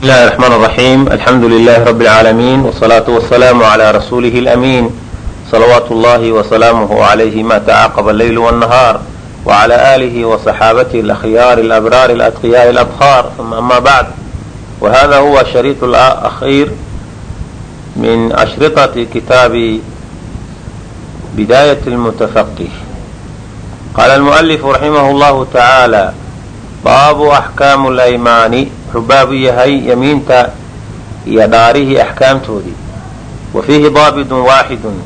بسم الله الرحمن الرحيم الحمد لله رب العالمين والصلاة والسلام على رسوله الأمين صلوات الله وسلامه عليه ما تعاقب الليل والنهار وعلى آله وصحابته الأخيار الأبرار الأتقياء الأبخار ثم أما بعد وهذا هو الشريط الأخير من أشرطة كتاب بداية المتفقه قال المؤلف رحمه الله تعالى baabu axkaamu laymaani wuxuu baabu yahay yamiinta iyo dhaarihii axkaamtoodii. Wa fiihi daabidun waaxidun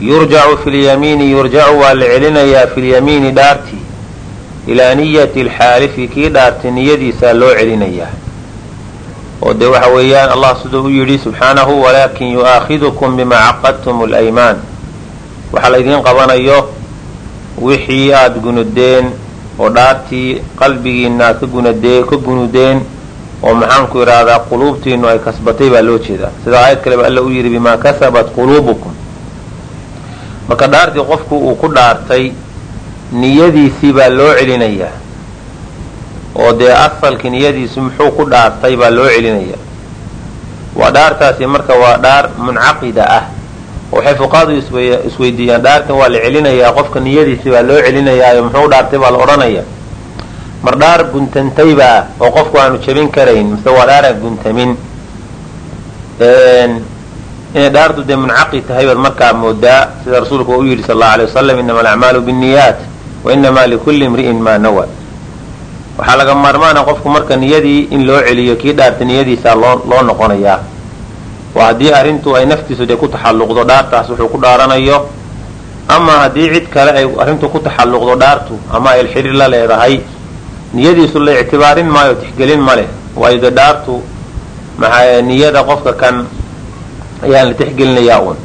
yurjacu fi lyamiini yurjacu waa la celinayaa fi lyamiini dhaartii. Ilaa niyati alxaalifi kii dhaartay niyadiisaa loo celinayaa. Oo dee waxa weeyaan allah siduu u yidhi subxaanahu walaakin yu'aakhidukum bimaa caqadtum alaymaan waxaa laydiin qabanayo wixii aada gunudeen oo dhaartii qalbigiina aad ka gunudeen oo maxaanku idhaahdaa quluubtiinu ay kasbatay baa loo jeedaa. Sida aayad kaleba alla u yidhi bimaa kasabat quluubukum. Marka dhaartii qofku uu ku dhaartay niyadiisii baa loo celinayaa. Oo dee asalkii niyadiisu muxuu ku dhaartay baa loo celinayaa. Waa dhaartaasi marka waa dhaar muncaqida ah waxay fuqaadu isweydiiyaan dhaartan waa la celinayaa qofka niyadiisi baa loo celinayaayo muxuu dhaartay baa la odhanaya mar dhaar guntantaybaa oo qofku aanu jabin karayn mise waa dhaaraan guntamin. Inay dhaartu dee muncaqid tahay baad markaa moodaa sida rasuulku u yidhi sal allau alay wasalam inama alacmaalu binniyaat wa inamaa likulli imri'in maa nawa waxaa laga maarmaana qofku marka niyadii in loo celiyo kii dhaarta niyadiisaa loo loo noqonayaa waa haddii arrintu ay naftiisu dee ku taxalluqdo dhaartaas wuxuu ku dhaaranayo ama haddii cid kale ay arrintu ku taxalluqdo dhaartu ama ay xiriir la leedahay niyadiisu la ictibaarin maayo tixgelin ma leh. Waayo dee dhaartu maxaa niyada qofka kan ayaan la tixgelinayaa uun.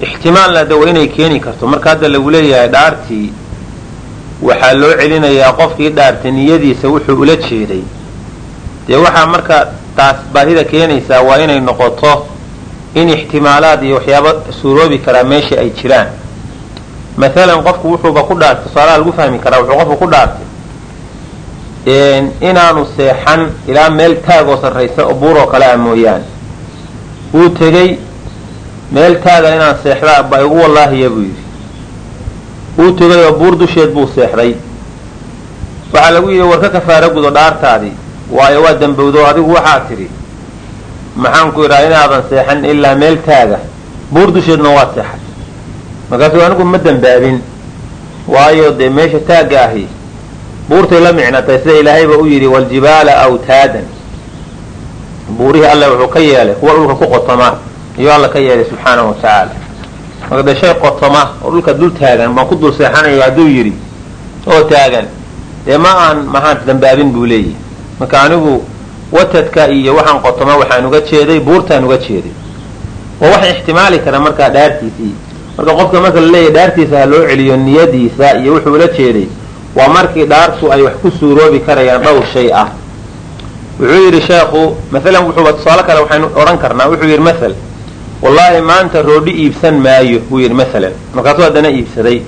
Ixtimaalna de inay keeni karto. Marka hadda lagu leeyahay dhaartii waxaa loo celinayaa qofkii dhaartay niyadiisa wuxuu ula jeeday dee waxaa marka taas baahida keenaysaa waa inay noqoto in ixtimaalaad iyo waxyaaba suuroobi karaa meesha ay jiraan. Maalan qofku wuxuuba ku dhaartay tusaalaha lagu fahmi karaa wuxuu qofku ku dhaartay inaanu seexan ilaa meel taagoo sarraysa oo buuroo kale ah mooyaane. Wuu tegey meel taaga inaan seexdaa ba igu wallaahiya buu yidhi. Wuu tegay oo buur dusheed buu seexday. Waxaa lagu yidhi war ka kafaara gudo dhaartaadii waayo waa dambowdo adigu waxaa tidhi maxaanku idhaha inaadan seexan ilaa meel taaga buur dusheedna waad seexay markaasuu anigu ma dambaabin waayo dee meesha taagga ahi buurtay la micnatay sida ilaahayba u yidhi waljibaala awtaadan. Buurihii alle wuxuu ka yeelay kuwa dhulka ku qotoma iyuu alla ka yeelay subxaanahu watacaala marka dee shay qotoma oo dhulka dul taagan baan ku dul seexanayo hadduu yidhi oo taagan dee ma aan maxaan dambaabin buu leeyahy marka anigu watadka iyo waxaan qotoma waxaan uga jeeday buurtaan uga jeeday. Oo waxa ixtimaali kara markaa dhaartiisii marka qofka marka la leeyahy dhaartiisa ha loo celiyo niyadiisa iyo wuxuu ula jeeday waa markii dhaartu ay wax ku suuroobi karayaan dhowr shay ah. Wuxuu yidhi sheekhu maalan wuxuuba tusaale kale waxaynu odhan karnaa. Wuxuu yidhi maal wallaahi maanta roodhi iibsan maayo buu yidhi maalan markaasuu haddana iibsaday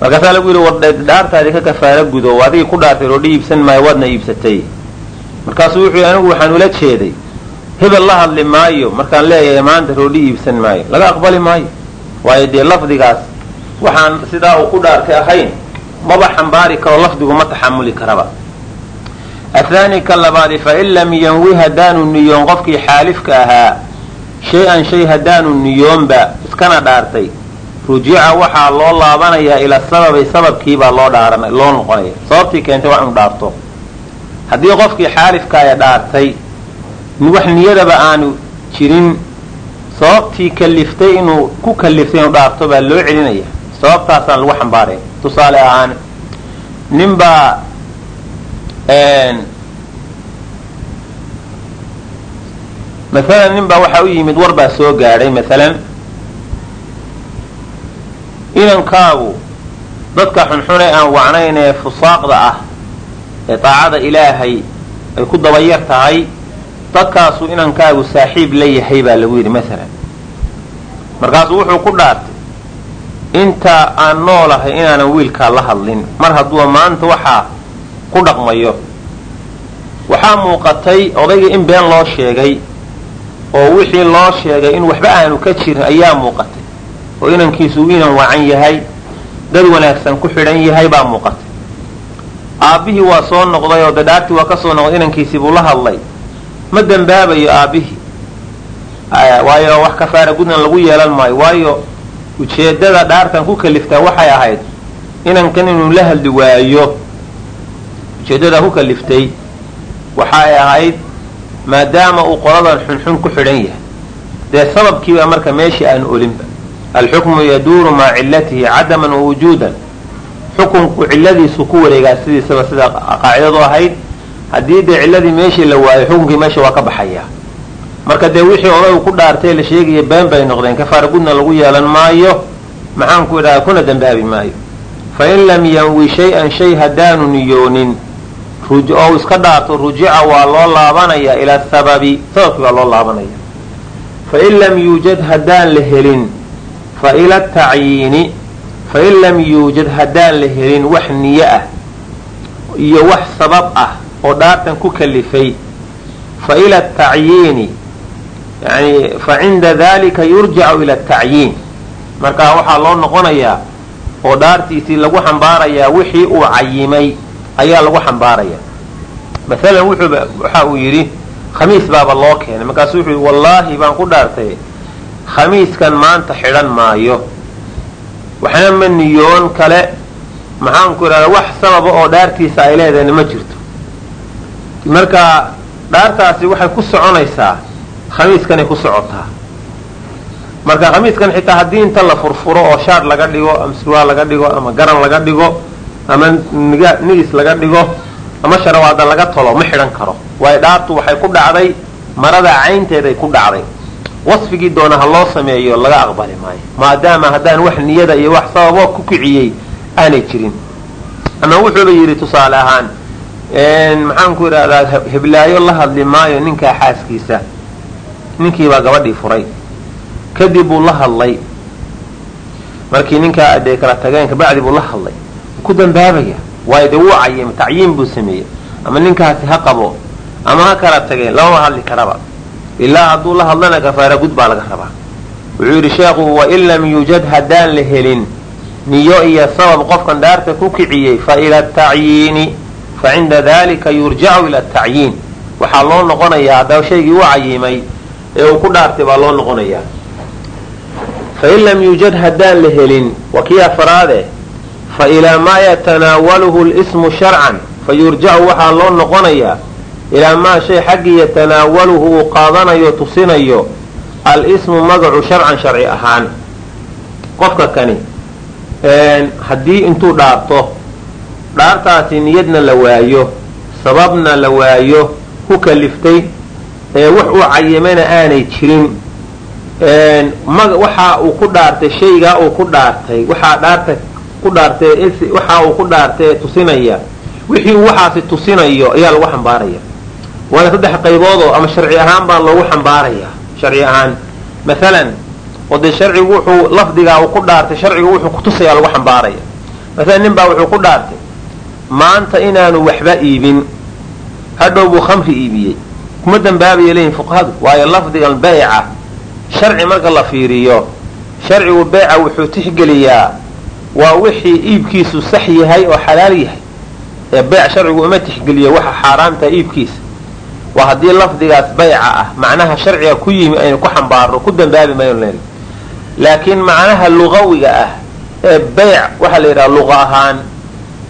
markaasaa lagu yidhi war dhaartaadii ka kafaara gudo adigii ku dhaartay roodhi iibsan maayo waadna iibsatay markaasuu wuxuu anigu waxaan ula jeeday hebel la hadli maayo markaan leeyahay maanta roodhi iibsan maayo laga aqbali maayo waayo dee lafdigaas waxaan sidaa uu ku dhaartay ahayn maba xambaari karo lafdigu ma taxamuli karaba. Athani ka labaadi fain lam yanwi haddaanu niyoon qofkii xaalifka ahaa shay-an shay haddaanu niyoonba iskana dhaartay rujica waxaa loo laabanayaa ila sababi sababkiibaa loo dhaaran loo noqonaya. Sababtii keentay wax inu dhaarto. Haddii qofkii xaalifkaaya dhaartay wax niyadaba aanu jirin sababtii kaliftay inuu ku kaliftay inuu dhaarto baa loo celinaya. Sababtaasaan lagu xambaaraya. Tusaale ahaan ninbaa maalan nin baa waxaa u yimid war baa soo gaadhay maalan inankaagu dadka xunxune aan wacnayn ee fusaaqda ah ee daacada ilaahay ay ku dabayar tahay dadkaasu inankaagu saaxiib la yahay baa lagu yidhi maalan markaasuu wuxuu ku dhaartay inta aan noolahay inaanan wiilkaa la hadlin mar hadduuba maanta waxaa ku dhaqmayo. Waxaa muuqatay odaygii in been loo sheegay oo wixii loo sheegay in waxba aanu ka jirin ayaa muuqatay oo inankiisu inan wacan yahay dad wanaagsan ku xidhan yahay baa muuqatay. Aabbihii waa soo noqday oo dadhaartii waa ka soo noqday inankiisii buu la hadlay. Ma dembaabayo aabbihii waayo wax kafaara gudnan lagu yeelan maayo. Waayo ujeeddada dhaartan ku kaliftaa waxay ahayd inankan inuu la hadli waayo. Ujeeddadaa ku kaliftay waxay ahayd maadaama uu qoladan xunxun ku xidhan yahay. Dee sababkiiba marka meeshii aanu olinba alxukmu yaduuru maca cillatihi cadaman wa wujuudan xukunku cilladiisu ku wareegaa sidiisaba sida qaacidadu ahayd haddii dee cilladii meeshii la waayo xukunkii meesha waa ka baxayaa marka dee wixii odaygu ku dhaartay la sheegaya been bay noqdeen kafaara gudna lagu yeelan maayo maxaan ku idhaha kuna dembaabi maayo fa in lam yanwi shay-an shay haddaanu niyoonin oo iska dhaarto rujica waa loo laabanayaa ilaa sababi sababkii baa loo laabanaya fa in lam yuujad haddaan la helin fa ila tacyiini fa in lam yuujad haddaan la helin wax niyo ah iyo wax sabab ah oo dhaartan ku kalifay fa ila tacyiini yani fa dalika yurjacu ila tacyiin markaa waxaa loo noqonayaa oo dhaartiisii lagu xambaarayaa wixii uu cayimay ayaa lagu xambaaraya. Maalan waxa uu yidhi khamiis baaba loo keenay. Markaasu wuxuu yidhi wallaahi baan ku dhaartay khamiiskan maanta xidhan maayo. Waxna ma niyoon kale. Maxaanku idhahda wax sababa oo dhaartiisa ay leedahayna ma jirto. Marka dhaartaasi waxay ku soconaysaa khamiiskanay ku socotaa. Marka khamiiskan xitaa haddii inta la furfuro oo shaar laga dhigo ama surwaal laga dhigo ama garan laga dhigo ama nigis laga dhigo ama sharawaada laga tolo ma xidhan karo. Waayo dhaartu waxay ku dhacday marada caynteeday ku dhacday wasfigii doona ha loo sameeyo laga aqbali maayo. Maadaama haddaan wax niyada iyo wax sababoo ku kiciyey aanay jirin. Ama wuxuuba yidhi tusaale ahaan maxaan ku idhahdaa heblaayo la hadli maayo ninkaa xaaskiisa. Ninkiibaa gabadhii furay. Kadib buu la hadlay. Markii ninkaa dee kala tageen kabacdi buu la hadlay. Ku dambaabaya. Waayo dee wuu cayim tacyiin buu sameeyey. Ama ninkaasi ha qabo ama ha kala tageen lamama hadli karaba ilaa hadduu la hadlana kafaara gud baa laga rabaa. Wuxuu yidhi sheekhu wain lam yuujad haddaan la helin niyo iyo sabab qofkan dhaarta ku kiciyey fa ila tacyiini fa cinda dalika yurjacu ila tacyiin. Waxaa loo noqonayaa haddaba shaygii u cayimay ee uu ku dhaartay baa loo noqonayaa. Fain lam yuujad haddaan la helin waa kii afaraade fa ilaa maa yatanaawaluhu lismu sharcan fa yurjacu waxaa loo noqonayaa ilaa maa shay xaggii yatanaawaluhu uu qaadanayo tusinayo al-ismu magacu sharcan sharci ahaan. Qofka kani haddii intuu dhaarto dhaartaasi niyadna la waayo sababna la waayo ku kaliftay ee wax uu cayimayna aanay jirin. Waxa uu ku dhaartay shaygaa uu ku dhaartay waxaa dhaarta ku dhaartay waxa uu ku dhaartay tusinaya. Wixii uu waxaasi tusinayo ayaa lagu xambaaraya waana saddex qayboodoo ama sharci ahaan baa loogu xambaaraya. Sharci ahaan maalan oo dee sharcigu wuxuu lafdigaa uu ku dhaartay sharcigu wuxuu kutusaya lagu xambaaraya. Maalan nin baa wuxuu ku dhaartay maanta inaanu waxba iibin hadhow buu khamri iibiyey. Kuma dambaabaya leeyihiin fuqahadu waayo lafdigan bayca sharci marka la fiiriyo sharcigu beyca wuxuu tixgeliyaa waa wixii iibkiisu sax yahay oo xalaal yahay. Ee beyc sharcigu uma tixgeliyo waxa xaaraamta iibkiisa waa haddii lafdigaas bayca ah macnaha sharciga ku yimi aynu ku xambaarno ku dambaabi mayno len laakiin macnaha lugawiga ah ee beyc waxaa la yidhaha luqa ahaan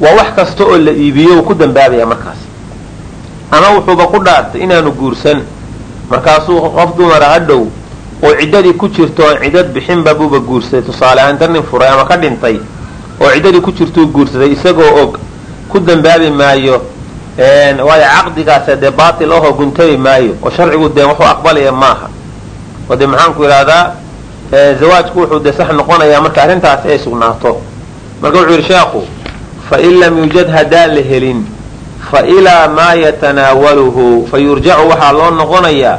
waa wax kasta oo la iibiyo uu ku dambaabaya markaas. Ama wuxuuba ku dhaartay inaanu guursan markaasuu qof dumara hadhow oo ciddadii ku jirto oon ciddad bixinba buuba guursaday tusaale ahaan inta nin furay ama ka dhintay oo ciddadii ku jirtuu guursaday isagoo og ku dambaabi maayo waayo caqdigaase dee baatil ahoo guntabi maayo oo sharcigu dee wuxuu aqbalaya maaha. Oo dee maxaanku idhahdaa zawaajku wuxuu dee sax noqonayaa marka arrintaasi ay sugnaato. Marka wuxuu yidhi sheekhu fain lam yuujad haddaan la helin fa ilaa maa yatanaawaluhu fa yurjacu waxaa loo noqonayaa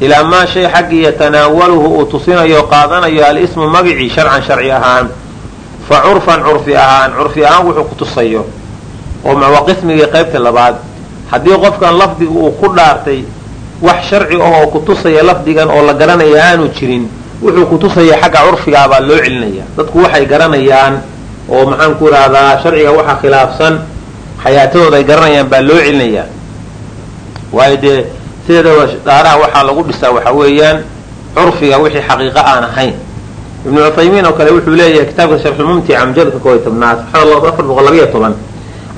ilaa maa shay xaggii yatanaawaluhu uu tusinayo qaadanayo alismu magicii sharcan sharci ahaan fa curfan curfi ahaan curfi ahaan wuxuu ku tusayo oo waa qismigii qaybta labaad haddii qofkan lafdiga uu ku dhaartay wax sharci ah oo kutusaya lafdigan oo la garanaya aanu jirin wuxuu kutusaya xagga curfigaabaa loo celinaya. Dadku waxay garanayaan oo maxaan ku idhahdaa sharciga waxa khilaafsan xayaatadooda ay garanayaan baa loo celinayaa waayo dee sideedaba dhaaraha waxaa lagu dhisaa waxa weeyaan curfiga wixii xaqiiqo aan ahayn. Ibnu cuthaymiin oo kale wuxuu leeyahay kitaabka sharxulmumtica mujadka kooiy tobnaad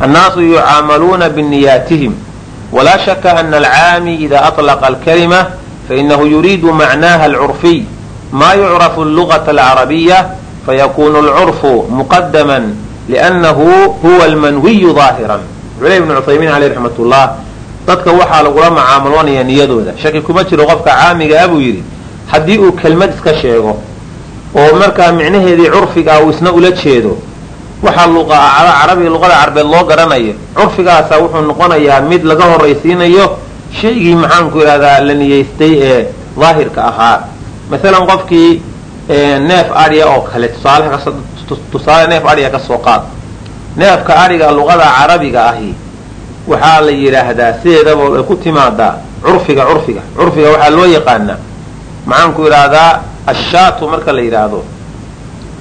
yucaamaluuna biniyaatihim walaa shaka ana alcaami ida aطlaqa alkalima fainahu yuriidu macnaha alcurfiy ma yucrafu allugata alcarabiya fayakunu alcurfu muqadaman liannahu huwa almanwiyu daahiran wuxuu leey ibnu cuthaymiin aleyh raxmat ullah dadka waxaa lagula mucaamaloonaya niyadooda. shaki kuma jiro qofka caamiga a buu yidhi haddii uu kelmad iska sheego oo markaa micnaheedii curfigaa uu isna ula jeedo waxaa carabiga luqada carbeed loo garanayo. Curfigaasa wuxuu noqonayaa mid laga horaysiinayo shaygii maxaanku idhahdaa la niyeystay ee daahirka ahaa. Masalan qofkii neef adhiya oo kale tusaale neef adhiya ka soo qaad. Neefka adhiga luqada carabiga ahi waxaa la yidhaahdaa sideedaba ay ku timaadaa. Curfiga curfiga curfiga waxaa loo yaqaanaa. Maxaanku idhaahdaa ashaatu marka la yidhaahdo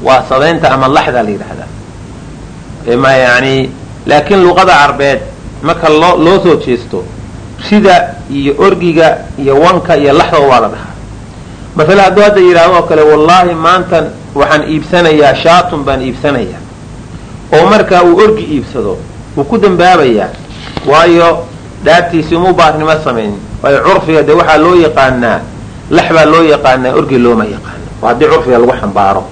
waa sadaynta ama laxda la yidhaahdaa yani laakiin luqada carbeed marka loo loo soo jeesto sida iyo orgiga iyo wanka iyo laxda waa la dhahaa. Masale hadduu hadda yidhahdo oo kale wallaahi maantan waxaan iibsanayaa shaatun baan iibsanayaa. Oo markaa uu orgi iibsado wuu ku dambaabayaa waayo dhaartiisi umu baarnimo samaynin waayo curfiga dee waxaa loo yaqaanaa lax baa loo yaqaanaa orgi looma yaqaano. Oo haddii curfiga lagu xambaaro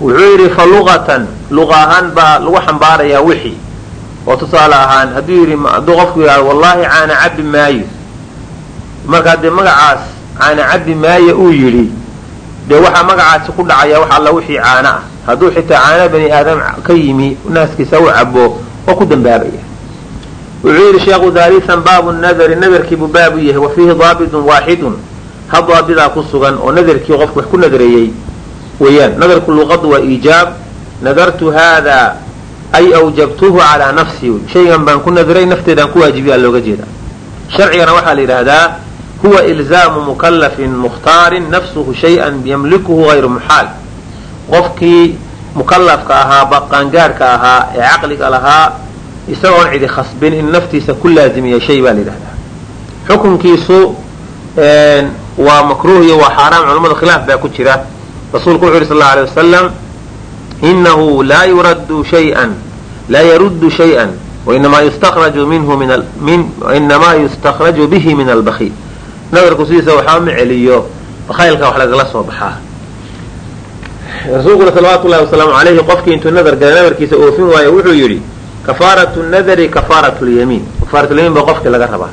wuxuu yidhi fa luqatan luqa ahaan baa lagu xambaarayaa wixii. Oo tusaale ahaan hadduu yidhi hadduu qofku yidhahdo wallaahi caana cabbi maayo. Markaa dee magacaas caana cabbi maayo uu yidhi dee waxaa magacaasi ku dhacaya wax alla wixii caana ah. Hadduu xitaa caana bani aadam ka yimi naaskiisa u cabo waa ku dambaabaya. Wuxuu yidhi sheekhu daalisan baabu nadari. Nadarkiibuu baabu yahay wa fiihi daabitun waaxidun hal daabidaa ku sugan oo nadarkii qofku wax ku nadareeyey weeyaan. Nadarku luqadu waa iijaab. Nadartu haadaa ay awjabtuhu calaa nafsii shaygan baan ku nadiray nafteedaan ku waajibiyaa looga jeeda sharcigana waxaa la yidhaahdaa huwa ilzaamu mukallafin mukhtaarin nafsuhu shay-an yamlikuhu hayru muxaal. Qofkii mukallafka ahaa baqaangaarhka ahaa ee caqliga lahaa isagoon cidi khasbin in naftiisa ku laazimiya shay baa la yidhahdaa xukunkiisu waa makruuh iyo waa xaaraam culamada khilaaf baa ku jira rasuulku wuxu yhi sal allau alay wasalam inahu laa yuraddu shayئan laa yaruddu shayئan wainamaa yustakraju bihi min albakhiil nadarku sidiisa waxaa ma celiyo bakhaylka wax lagala soo baxaa. Rasuulkuna salawaatu llahi wasalaamu alayhi qofkii intuu nadar gala nadarkiisa oofin waayo wuxuu yidhi kafaaratu nadari kafaaratu lyamiin kafaaratulyamiin baa qofkii laga rabaa.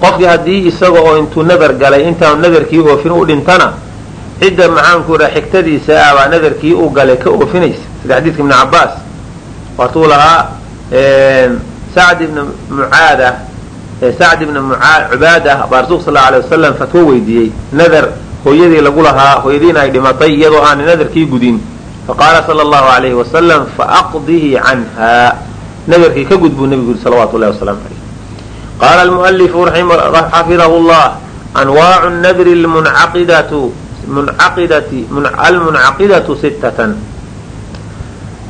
Qofkii haddii isaga oo intuu nadar galay intaanu nadarkii oofin u dhintana cidda maxaanku idhaha xigtadiisa ah baa nadarkii u galay ka oofinaysa sida xadiidka ibni cabaas waatuu lahaa sacd ibna mucaada sacd ibna cubaada baa rasuulka sal alay wasalam fatwo weydiiyey nadar hooyadii lagu lahaa hooyadiina ay dhimatay iyadoo aanay nadarkii gudin. Faqaala sala allahu alayhi wasalam faaqdihi canha. Nadarkii ka gud buu nebigu yuri salawatu llahi wasalaamu alayh qaala almualifu xafidahu llah anwaacu nadri lmuncaidatu almuncaqidatu sittatan.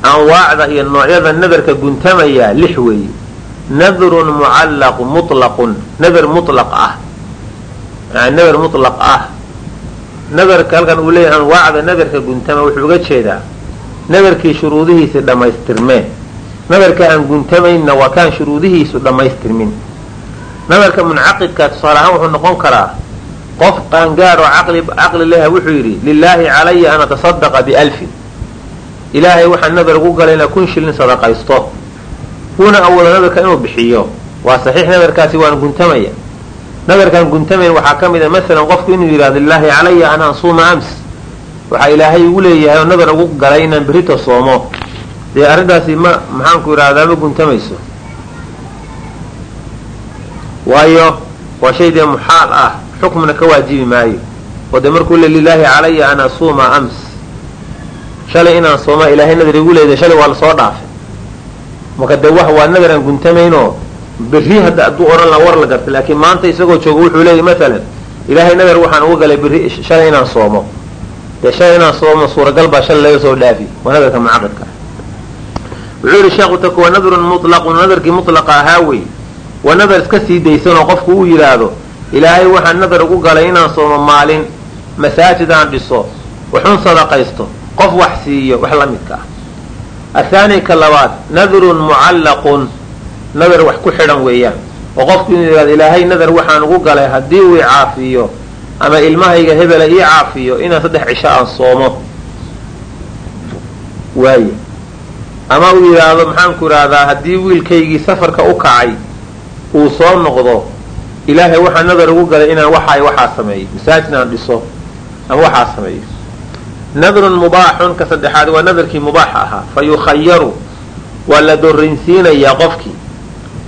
Anwaacda iyo noocyada nadarka guntamaya lix weeye nadrun mucallaqu mutlaqun. Nadar mutlaq ah. Yani nadar mutlaq ah. Nadarka halkan uu leeyahay anwaacda nadarka guntama wuxuu uga jeedaa. Nadarkii shuruudihiisi dhammaystirmeen nadarka aan guntamaynna waa kaan shuruudihiisu dhammaystirmin. Nadarka muncaqidka tusaale ahaan wuxuu noqon karaa qof qaangaar oo caqli leha wuxuu yidhi lilaahi calaya an atasadaqa bialfin. Ilaahay waxaan nadar ugu galay inaa kun shilin sadaqaysto. Wuuna awoodo nadarka inuu bixiyo. Waa saxiix nadarkaasi waan guntamaya. Nadarkaan guntamayn waxaa ka mid a masalan qofku inuu yidhahdo lilaahi calaya an ansuuma ams. Waxaa ilaahay ugu leeyahay oo nadar ugu galay inaan berito soomo. Dee arrintaasi ma maxaanku idhahdaa ma guntamayso. Waayo waa shay dee muxaal ah xukmna ka waajibi maayo. Oo dee markuu le lilaahi calaya an asuuma ams. Shalay inaan sooma ilaahay nadar igu leedahay shalay waa la soo dhaafay. Marka dee wax waa nadar aan guntamaynoo berri hadda hadduu odhan laha war la garta laakiin maanta isagoo jooga wuxuu leeyahy masalan ilaahay nadar waxaan uga galay berri shalay inaan soomo. Dee shalay inaan soomo suuragal baa shalay laga soo dhaafi. Waa nadarka mucaqadka wuxuu yihi sheekhu taka waa nadrun mutlaqun nadarkii mutlaqa ahaa wey waa nadar iska sii daysanoo qofku uu yidhaahdo ilaahay waxaan nadar ugu galay inaan soomo maalin masaajid aan dhiso waxun sadaqaysto qof wax siiyo wax la midka ah. Athaani labaad nadrun mucallaqun nadar wax ku xidhan weeyaan. Oo qofku inuu yidhahdo ilaahay nadar waxaan ugu galay haddii uu icaafiyo ama ilmahayga hebela ii caafiyo inaan saddex cisho aan soomo. Waaye. Ama uu yidhaahdo maxaanku idhaahdaa haddii wiilkaygii safarka u kacay uu soo noqdo ilaahay waxaa nadar ugu galay inaan waxaay waxaa sameeyo masaajid aan dhiso ama waxaa sameeyo nadrun mubaaxun ka saddexaad waa nadarkii mubaaxa ahaa. Fa yukhayaru waa la dooransiinayaa qofkii.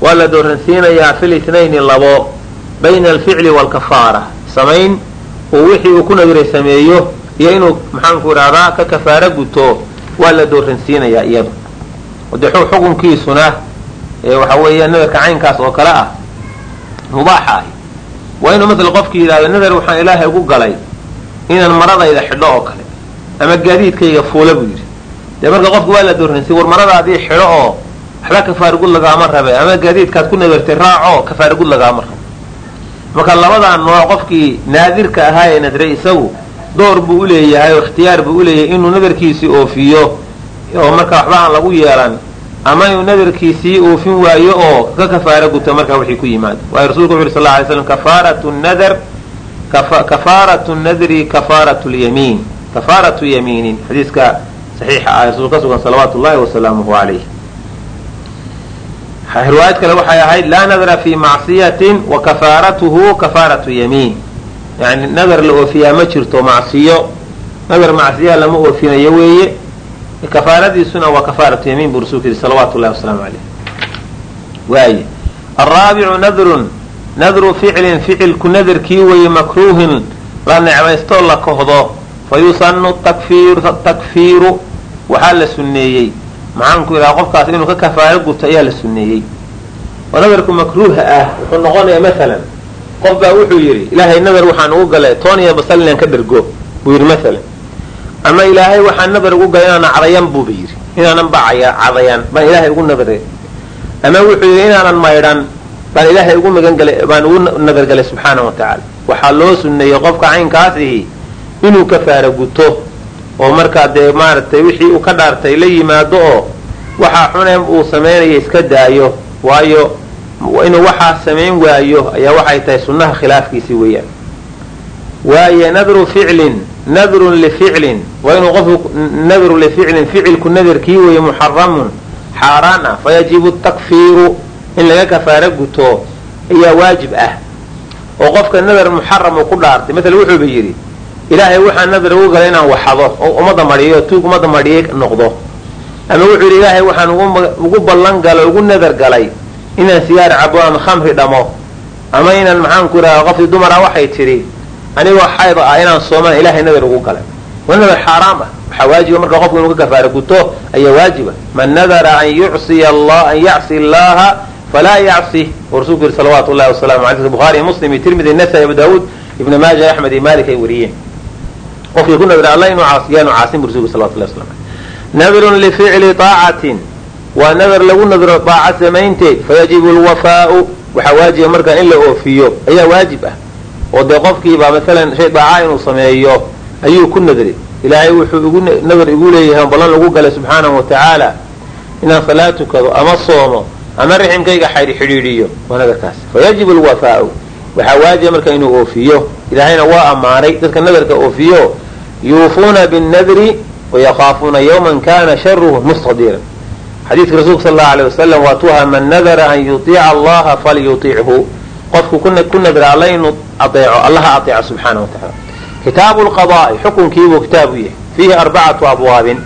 Waa la dooransiinayaa fil itnayni labo bayna alficli waalkafaara samayn uu wixii uu ku nadiray sameeyo iyo inuu maxaanku idhahdaa ka kafaaro guto waa la dooransiinayaa iyadu. De xukunkiisuna waxa weeya nadarka caynkaas oo kale ah mubaaxa ahi waa inuu masala qofki yidhahdo nadar waxaan ilaahay ugu galay inaan maradayda xidho oo kale ama gaadiidkayga fuula buu yidhi. Dee marka qofku waa la dooransiy war maradaadii xidho oo waxba kafaarigud lagaama rabe ama gaadiidkaad ku nadartay raaco kafaarigud lagaama rabo marka labadaa nooc qofkii naadirka ahaa ee nadray isagu door buu uleeyahay oo ikhtiyaar buu uleeyahay inuu nadarkiisii oofiyo oo marka waxba aan lagu yeelan ama inuu nadarkiisii oofin waayo oo ka kafaaro guto markaa wixii ku yimaado waayo rasulku wuxu yhi sal lay slam kafaaratu nadar kafaaratu nadri kafaaratu lyamiin. Kafaaratu yamiinin xadiiska saxiixa ah rasul ka sugan salawaatu llahi wasalaamuhu alayh riwaayad kale waxay ahayd laa nadra fi macsiyatin wa kafaaratuhu kafaaratu yamiin. Yani nadar la oofiyaa ma jirto macsiyo. Nadar macsiyaa lama oofinayo weeye kafaaradiisuna waa kafaaratu yamiin buu rasulku yihi salawaatu llahi wasalaamu alayh waaye alraabicu nadrun nadru ficlin ficilku nadarkii weeye makruuhin la necmaystoo la kohdo fa yusanu takfiiru waxaa la sunneeyey. Maxaanku idhaha qofkaas inuu ka kafaaro guto ayaa la sunneeyey. Oo nadarku makruuha ah wuxuu noqonayaa maalan qof baa wuxuu yidhi ilaahay nadar waxaan ugu galay toon iyo basal inaan ka dhergo buu yidhi maalan ama ilaahay waxaan nadar ugu galay inaanan cadayan buuba yidhi inaanan bacaya cadayan baan ilaahay ugu nadare ama wuxuu yidhi inaanan maydhan baan ilaahay ugu magangalay baan ugu nadargalay subxaana wa tacaala. Waxaa loo sunneeyey qofka caynkaasihi inuu kafaaro guto oo markaa dee maaragtay wixii uu ka dhaartay la yimaado oo waxaa xune uu samaynaya iska daayo waayo inuu waxaa samayn waayo ayaa waxay tahay sunnaha khilaafkiisi weeyaan. Waayo nadru ficlin nadrun lificlin waa inuu qofku nadru lificlin ficilku nadarkii weeye muxaramun xaaraan ah fayajibu takfiiru in laga kafaaro guto ayaa waajib ah. oo qofka nadar muxaram uu ku dhaartay maala wuxuuba yidhi ilaahay waxaa nadar ugu galay inaan waxado oo ummadda madhiyo tuug ummadda madhiyay noqdo. ama wuxuu yidhi ilaahay waxaan ugu ballan galay ugu nadar galay inaan sigaar cabo ama khamri dhamo ama inaan maxaanku idhaha qofkii dumara waxay tidhi anigoo xayda ah inaan soomaan ilaahay nadar ugu galay. Waa nadar xaaraam ah. Waxaa waajiba marka qofku inuu ka kafaaro guto ayaa waajiba man nadara an yucsiya an yacsi allaha falaa yacsih oo rasulku yihi salawaatu llahi wasalamu aleyh buhaari muslim iyo tirmidi nasai abu daawuud ibn maaja axmed iyo malik ay wariyeen. Qofkii ku nadra alla inuu caasiyaanu caasin bu rasulku salawatu llahi wasalamu aleyh nadrun lificli طaacatin waa nadar lagu nadro daaca samaynteed. Fayajibu lwafaau waxaa waajiba markaa in la oofiyo. Ayaa waajib ah oo dee qofkiibaa maalan shay daaca inuu sameeyo ayuu ku nadray ilaahay wuxuu igu nadar igu leeyahay ballan lagu galay subxaanahu wa tacaala. Inaan salaad tukado ama soomo ama riximkayga xayr xidhiidhiyo waa nadarkaas fayajibu lwafaau waxaa waajiba marka inuu oofiyo. Ilaahayna waa ammaanay dadka nadarka oofiyo yuufuuna binnadri wayakaafuuna yawman kana sharuhu mustadiran xadiidka rasuulka sal allau alay wasalam waa tuha man nadara an yuiica allaha falyutiichu qofku ku nadra alla inuu aeeco allaha aeeco subxaana wa tacaala. Kitaabu lqadaai xukunkiibuu kitaabu yahay. Fiihi arbacatu abwaabin.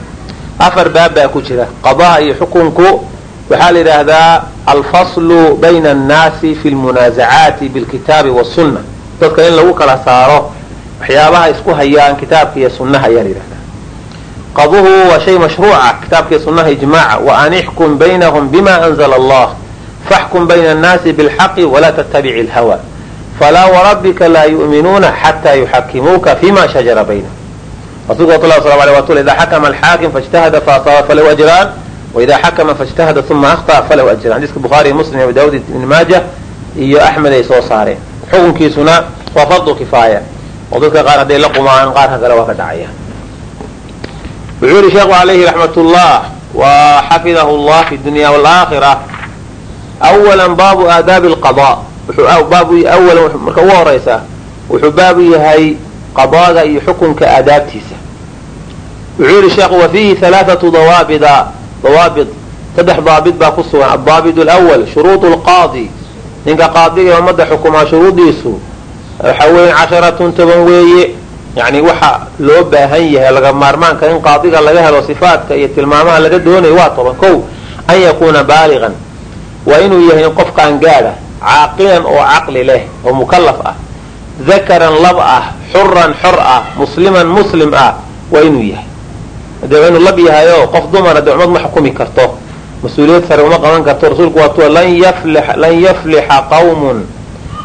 Afar baab baa ku jira. Qadaha iyo xukunku waxaa la yidhaahdaa alfaslu bayna annaasi fi lmunaasacaati bilkitaabi wasunna dadka in lagu kala saaro waxyaabaha isku hayaan kitaabka iyo sunnaha ayaa la yidhahdaa qaduhu waa shay mashruuca kitaabkii sunaha ijmaaca. Wa an ixkum baynahum bima anzla allah faxkum bayna annaasi bilxaqi walaa tattabic ilhawa falaa warabbika laa yu'minuuna xataa yuxakimuuka fima shajara baynahum rasuulka sal alay watul ida xakama alxaakim faijtahada faasaaba falahu ajraan waida xakama faijtahada uma akhta falahu ajraan xadiiska bukhaariy muslim abu daawud ibn maaja iyo axmed ay soo saareen xukunkiisuna waa fardu kifaaya oo dadka qaar hadday la qumaan qaarka kale waa ka dhacaya wuxuu yihi sheekhu alayhi raxmat ullah wa xafidahu llah fi dunya wlaakhira awala baabu aadaabi lqada baab awalan marka ugu horeysa wuxuu baabu yahay qadaaga iyo xukunka aadaabtiisa wuxuu yihi sheekhu wa fiihi halaaثatu dawaabida dawaabid saddex daabid baa ku sugan adaabid lwal shuruud lqaadi ninka qaadiga ummadda xukumaa shuruudiisu waxa weeye casharatun toban weeye yani waxa loo baahan yahay laga maarmaanka in qaadiga laga helo sifaadka iyo tilmaamaha laga doonayo waa toban kow an yakuuna baaligan waa inuu yahay qof qaangaadha caaqilan oo caqli leh oo mukallaf ah dakaran lab ah xuran xor ah musliman muslim ah waa inuu yahay. De waa inuu lab yahayo qof dumara dee umad ma xukumi karto mas'uuliyad sare uma qaban karto rasuulku waa tuwa lan yaflixa qawmun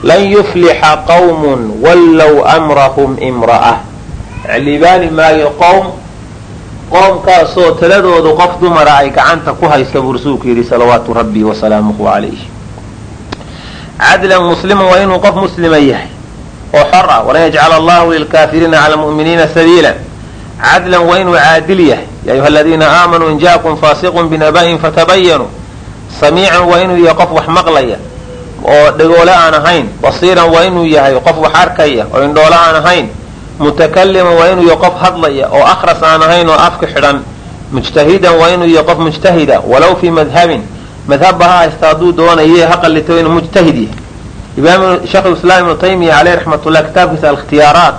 lan yuflixa qawmun wallow amrahum imra'a libaani maayo qowm qoomkaasoo taladoodu qof dumara ay gacanta ku haysta buu rasuulku yidhi salawaatu rabbi wasalaamuhu calayh cadlan musliman waa inuu qof muslima yahay oo xor ah walan yajcala allahu lilkaafiriina cala mu'miniina sabiila. Cadlan waa inuu caadil yahay ya ayuha aladiina aamanuu in jaakum faasiqun binaba'in fatabayanuu samiican waa inuu yahay qof wax maqlaya oo dhagoole aan ahayn. Basiiran waa inuu yahay qof wax arkaya oo indhoole aan ahayn mutakaliman waa inuu yahay qof hadlaya oo akhras aan ahayn oo afka xidhan. Mujtahidan waa inuu yahay qof mujtahida walow fii madhabin. Madhabba ha haysta hadduu doonaye ha qallito inuu mujtahid yahay. Imaam sheekhulislaam ibnu taymiya caleyh raxmatullah kitaabkiisa alkhtiyaaraat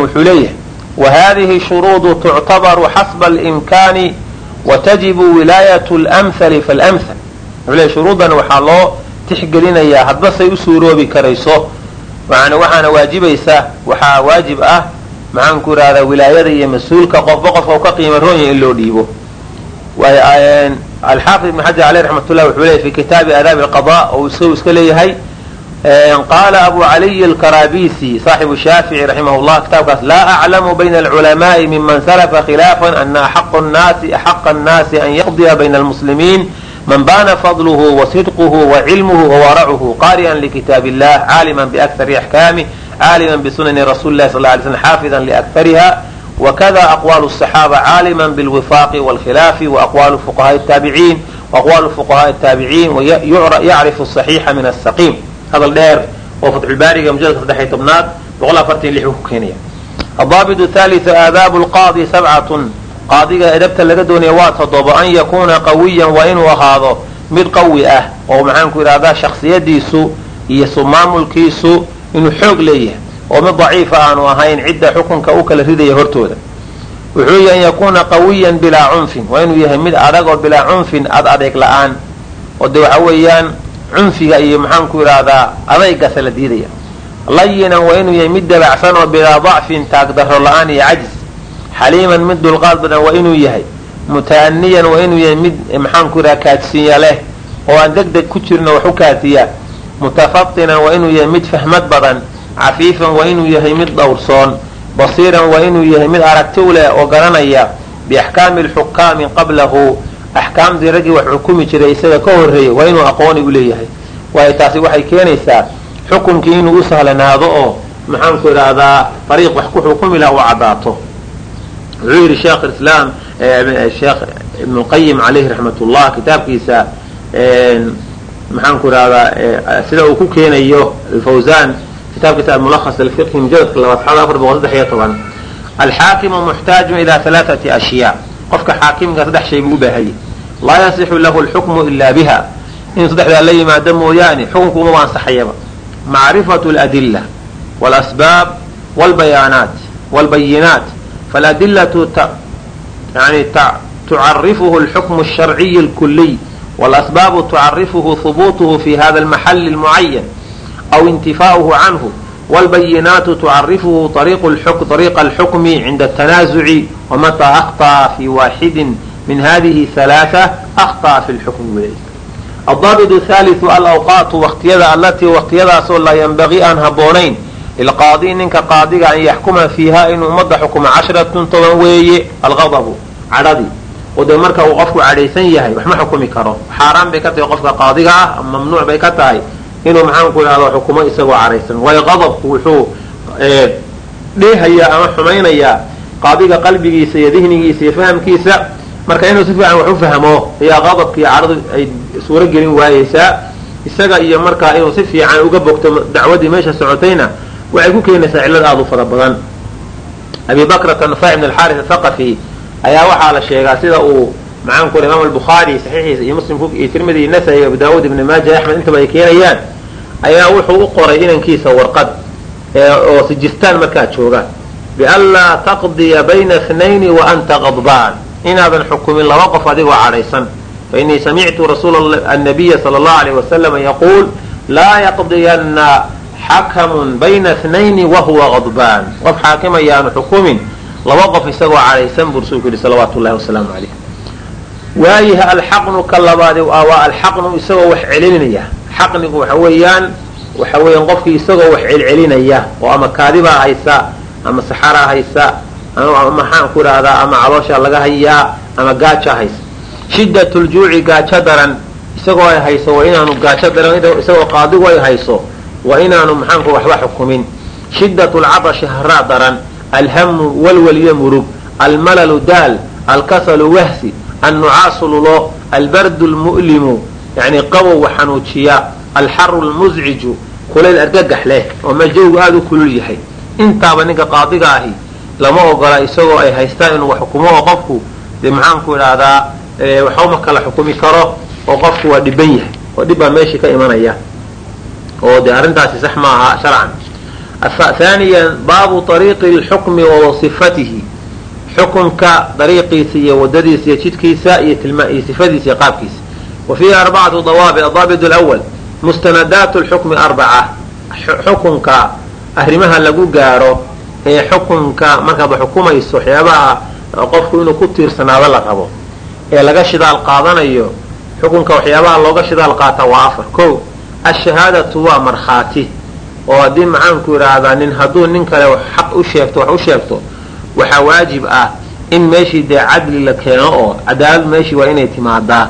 wuxuu leeyahay wa hadihi shuruudu tuctabaru xasba alimkaani wa tajibu wilaayat lmhali falmhal wuxuu leeyahy shuruuddan waxaa loo tixgelinayaa hadba say u suuroobi karayso waxaana waajibaysa waxaa waajib ah maxaanku idhahdaa wilaayada iyo mas'uulka qofba qofka u ka qiima roonyahy in loo dhiibo. Alxaafid ibn xajar aleyh raxmat ullah wuxuu leeyahy fi kitaabi aadaabi alqada oo isagu iska leeyahay qaala abu caliy alkarabisi saaxibu shaafici raximah llah kitaabkaas laa aclamu bayna alculamaai miman salafa khilaafan ana axaqa annaasi an yaqdiya bayna almuslimiin man baana fadluhu wasidquhu wacilmuhu wawaracuhu qari'an likitaab illah caaliman biakari axkaamih caaliman bisunani rasuli lahi sal lay slm xaafidan liakariha wakada aqwalu الصaxaaba caalima bilwifaaqi wاlkhilaafi waaqwalu fuqahaai الtaabiciin waaqwalu fuqahaai الtaabiciin yacrifu الصaxiixa min aلsaqiim hadal dheer oo fatxulbaariga mujaladka saddex iyo tobnaad boqol afartan lix buu ku keenaya adaabitu thalitثu aadaabu lqaadi sabcatun qaadiga edabta laga doonaya waa toddobo an yakuuna qawiyan waa inuu ahaado mid qawi ah oo maxaanku idhahdaa shaksiyadiisu iyo sumaamulkiisu inuu xoog leeyahay oo mid daciifa aanu ahayn cidda xukunka u kala ridaya hortooda. Wuxuu yahy an yakuuna qawiyan bilaa cunfin waa inuu yahay mid adag oo bilaa cunfin ad adeeg la'aan. Oo de waxa weeyaan cunfiga iyo maxaanku idhaahdaa adaygasa la diidaya. Layinan waa inuu yahay mid dabacsan oo bilaa dacfin taagdaro la'aan iyo cajis xaliiman mid dulqaad badan waa inuu yahay muta'aniyan waa inuu yahay mid maxaanku idhaha kaadsinya leh oo aan deg deg ku jirno wax u kaasiya mutafatinan waa inuu yahay mid fahmad badan cafiifan waa inuu yahay mid dhowrsoon basiiran waa inuu yahay mid aragti u leh oo garanaya biaxkaami alxukaami qablahu. Axkaamtii raggii wax xukumi jiray isaga ka horreeyay waa inuu aqooni u leeyahay. Waayo taasi waxay keenaysaa xukunkii inuu u sahlanaado oo maxaanku idhaahdaa fariiq wax ku xukumi laha u caddaato wuxuu yidhi sheekh islaam eh, sheekh ibnulqayim calayhi raxmatullah kitaabkiisa eh, maxaan ku idhahdaa eh, sida uu ku keenayo alfawzan kitaabkiisa almulakhas alfiqhi mujaladka labaad saxada afar boqol saddex iyo toban. Alxaakimu muxtaajun ila halaaati ashyaa qofka xaakimka saddex shay buu u baahanyay laa yasixu lahu lxukmu ila biha. In saddexdaa la yimaado mooyaane xukunku umaba ansaxayaba macrifatu aladilla walasbaab wlbayaanaat wlbayinaat faladilatu yani tucarifuhu اlxukmu الsharciy اlkuliy wاlasbaabu tucarifuhu hubuutuhu fi hada اlmaxali اlmucayan aw intifaa'uhu canhu wاlbayinaatu tucarifuhu طariiqa اlxukmi cinda الtanaazuci wamataa akhطأa fi waaxidi min hadihi ثalaaثة akhطأa fi اlxukmi weli الضابط الثالث alawqaatu waqtiyada alatii waqtiyadaasoo laa ynbagii aan haboonayn lilqaadi ninka qaadiga an yaxkuma fiiha inuu ummadda xukuma casharatun toban weeye alqadabu cadhadii. Oo dee marka uu qofku cadhaysan yahay waxma xukumi karo. Xaaraan bay ka tahay qofka qaadiga ah mamnuuc bay ka tahay inuu maxaanku idhahdo xukumo isagoo cadhaysan. Waayo qadabku wuxuu dheehayaa ama xumaynayaa qaadiga qalbigiisa iyo dihnigiisa iyo fahamkiisa. Marka inuu si fiican wax u fahmo ayaa qadabka iyo cadhadu ay suuro gelin waayeysaa. Isaga iyo markaa inuu si fiican uga bogto dacwadii meesha socotayna waxay ku keenaysaa cillad aada u fara badan. Abi bakrata nufaac ibn alxaaris athaqafi ayaa waxaa la sheegaa sida uu maxaanku imaam albukhaari saxiixiisa iyo muslim iyo tirmidi iyo nasai abu daawuud ibn maaja axmed intaba ay keenayaan. Ayaa wuxuu u qoray inankiisa warqad oo sijistaan markaa jooga. Bianlaa taqdiya bayna اthnayni wa anta qadbaan inaadan xukumin laba qof adigoo cadhaysan. Fainii samictu rasuula annabiya sala allahu alayh wasalama yaquul laa yaqdiyana xakamun bayna اthnayni wahuwa qadbaan qof xaakimayaanu xukumin laba qof isagoo cadhaysan buu rasuulku yihi salawaatu llahi wasalaamu calayh. Waayaha alxaqnu ka labaadi waa alxaqnu isagoo wax celinaya. Xaqnigu waxa weeyaan waxa weeyaan qofkii isagoo wax celcelinaya oo ama kaadibaa haysa ama saxaraa haysa maxaan ku idhahdaa ama caloosha laga hayaa ama gaaja haysa. Shiddat gaajo daran. Isagoo ay hayso waa inaanu gaajo daran isagoo qaadigu ay hayso waa inaanu maxaanku waxba xukumin. Shiddat lcatashi haraa daran alhamu walwaliyo murug almalalu daal alkasalu wahsi annucaasu lulo albardu lmu'limu yani qabow xanuujiya alxaru lmusciju kulayl argagax leh oo majowgu aada u kulul yahay. Intaaba ninka qaadiga ahi lama ogola isagoo ay haystaan inuu xukumo oo qofku dee maxaanku idhaahdaa waxba ma kala xukumi karo oo qofku waa dhiban yahay oo dhib baa meeshii ka imanaya oo dee arrintaasi sax ma aha sharcan haaniya baabu ariiqi lxukmi wa xukunka dariiqiisa iyo wadadiisa iyo jidkiisa iyo sifadiisa iyo qaabkiisa. Wa arbacatu dawaabit adaabit lwal mustanadaat lxukmi arbaca. Xukunka arrimaha lagu gaaro ee xukunka markaad xukumayso waxyaabaha qofku inuu ku tiirsanaado la rabo. Ee laga shidaal qaadanayo xukunka waxyaabaha looga shidaal qaata waa afar. Ko ashahaadatu waa markhaati oo haddii maxaanku idhaahdaa nin hadduu nin kale xaq u sheegto wax u sheegto waxaa waajib ah in meeshii dee cadli la keeno oo cadaalad meeshii waa inay timaadaa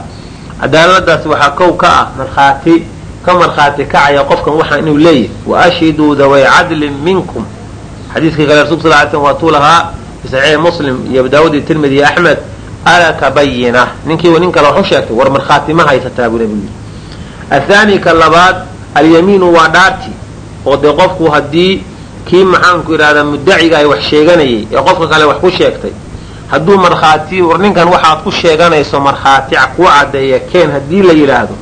cadaaladaasi waxaa kow ka ah markhaati ka markhaati kacaya qofkan waxaa inuu leeyahay wa daway cadlin minkum xadiiskii kale rasulka sal ly slm waatuu lahaa fi saxiixi muslim iyo abu daawud iyo tirmidi iyo axmed alaka bayina ninkii nin kale wax u sheegtay war markhaati ma haysataa buu nabigu yidhi athaani ka labaad alyamiinu waa dhaarti oo dee qofku haddii kii maxaanku idhahdaa muddaciga ay wax sheeganayay ee qofka kale wax ku sheegtay hadduu markhaati war ninkan waxaad ku sheeganayso markhaati kuu caddeeya keen haddii la yidhaahdo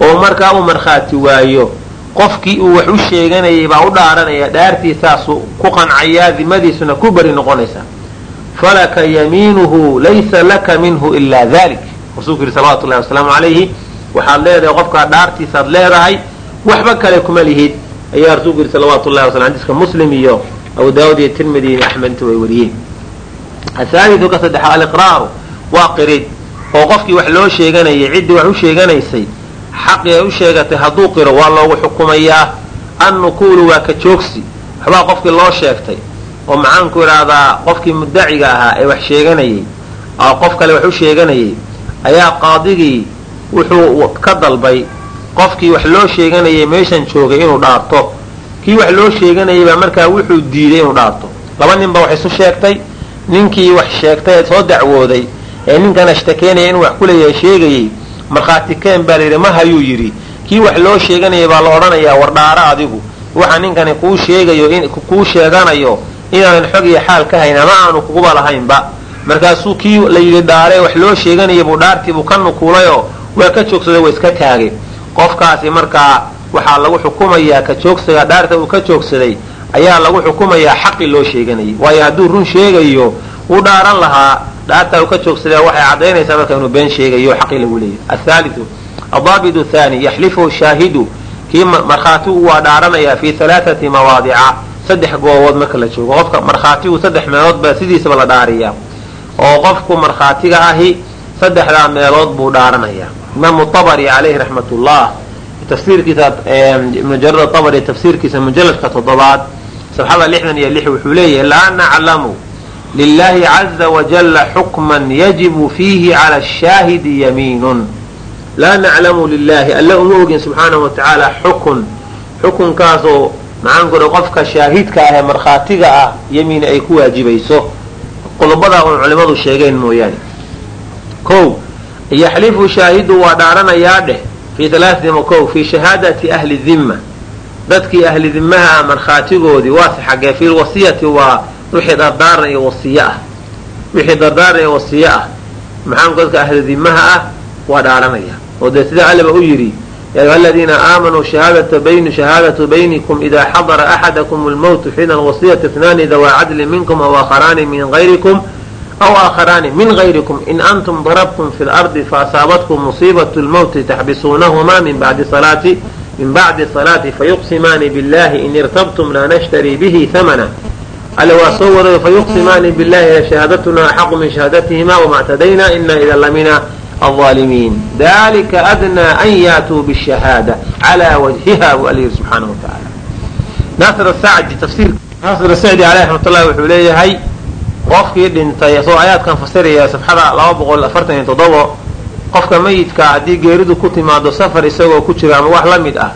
oo markaa uu markhaati waayo qofkii uu wax u sheeganayay baa u dhaaranaya dhaartiisaasu ku qancayaa dimadiisuna ku beri noqonaysaa falaka yamiinuhu laysa laka minhu ilaa dalik rasuulku yidhi salawatu wasalaamu calayhi waxaad leedahay qofkaa dhaartiisaad leedahay waxba kale kuma lihid. Ayaa rasuulku yidhi salawatu llahi waslam xadiiska muslim iyo abu daawud iyo tirmidi iyo axmed intu way wariyeen. Athaalidu ka saddexaad aliqraaru waa qirid. Oo qofkii wax loo sheeganayay ciddii wax u sheeganaysay xaqii ay u sheegatay hadduu qiro waa loogu xukumayaa annukuulu waa ka joogsi. Waxbaa qofkii loo sheegtay oo maxaanku idhaahdaa qofkii muddaciga ahaa ee wax sheeganayay qof kale wax u sheeganayay ayaa qaadigii wuxuu ka dalbay qofkii wax loo sheeganayay meeshan joogay inuu dhaarto. Kii wax loo sheeganayay baa markaa wuxuu diiday inuu dhaarto. Laba nin ba wax isu sheegtay ninkii wax sheegtay ee soo dacwooday ee ninkan ashtakeenaya inuu wax kuleeyahay sheegayey markhaati keen baa layidhi ma hayuu yidhi kii wax loo sheeganayay baa la odhanayaa war dhaaro adigu. Waxa ninkani kuu sheegayo kuu sheeganayo inaanan xog iyo xaal ka hayn ama aanu kuguba lahaynba markaasuu kii la yidhi dhaaree wax loo sheeganaya buu dhaartiibuu ka nukuulayoo waa ka joogsaday waa iska taagay qofkaasi markaa waxaa lagu xukumayaa ka joogsiga dhaarta uu ka joogsaday ayaa lagu xukumayaa xaqii loo sheeganayay. Waayo hadduu run sheegayo wuu dhaaran lahaa. Dhaartaa uu ka joogsaday waxay caddaynaysaa marka inuu been sheegayo xaqii lagu leeyahy athaaliu adaabitu thani yaxlifu shaahidu. Kii markhaatigu waa dhaaranayaa fi halaathati mawaadica saddex goobood marka la joogo. Qofka markhaatigu saddex meelood baa sidiisaba la dhaariyaa. Oo qofku markhaatiga ahi saddexdaa meelood buu dhaaranayaa imaamu abari caleyhi raxmat ullah tafsiirkiisa ibnu jarir abari tafsiirkiisa mujaladka toddobaad. Sabxada lixdan iyo lix wuxuu leeyahay laa naclamu lilahi caza wajala xukman yajibu fiihi cala ashaahidi yamiinun. Laa naclamu lilahi alla uma ogin subxaanahu watacaala xukun. Xukunkaasoo maxaan kuri qofka shaahidka ah ee markhaatiga ah yamiin ay ku waajibayso qodobada uun culimadu sheegeen mooyaane. Kow yaxlifu shaahidu waa dhaaranayaa dheh fii alaatin kow fii shahaadati ahli dimma dadkii ahli dimaha ah markhaatigoodii waase xaggee fi lwasiyati waa wixii dardaaran iyo wasiy ah wixii dardaaran iyo wasiye ah maxaanku dadka ahli dimaha ah waa dhaaranaya oo dee sida allaba u yidhi ya ayuha aladiina aamanuu shahaadatu baynikum ida xadara axadakum lmowtu xiina alwasiyati itnaani dawaa cadlin minkum aw akharaani min gayrikum aw aakharaani min gayrikum in antum darabtum fi lardi faasaabatkum musiibat lmowti taxbisuunahumaa min bacdi salaati fayuqsimaani billahi in irtabtum laa nashtari bihi hamana alle waa soo waray fayuqsimaani billahi shahaadatuna axaqu min shahaadatihima wama ctadaynaa ina ida lamina alظaalimiin dalika adnaa an yaatuu bishahaada calaa wajhiha buu alla watacaala naasir sacdi tafsiir naasir sacdi aleyh raxmat ullahi wuxuu leeyahay qofkii dhintay isagoo aayaadkan fasiraya safxada laba boqol afartan iyo toddobo qofka mayidka haddii geeridu ku timaado safar isagoo ku jira ama wax la mid ah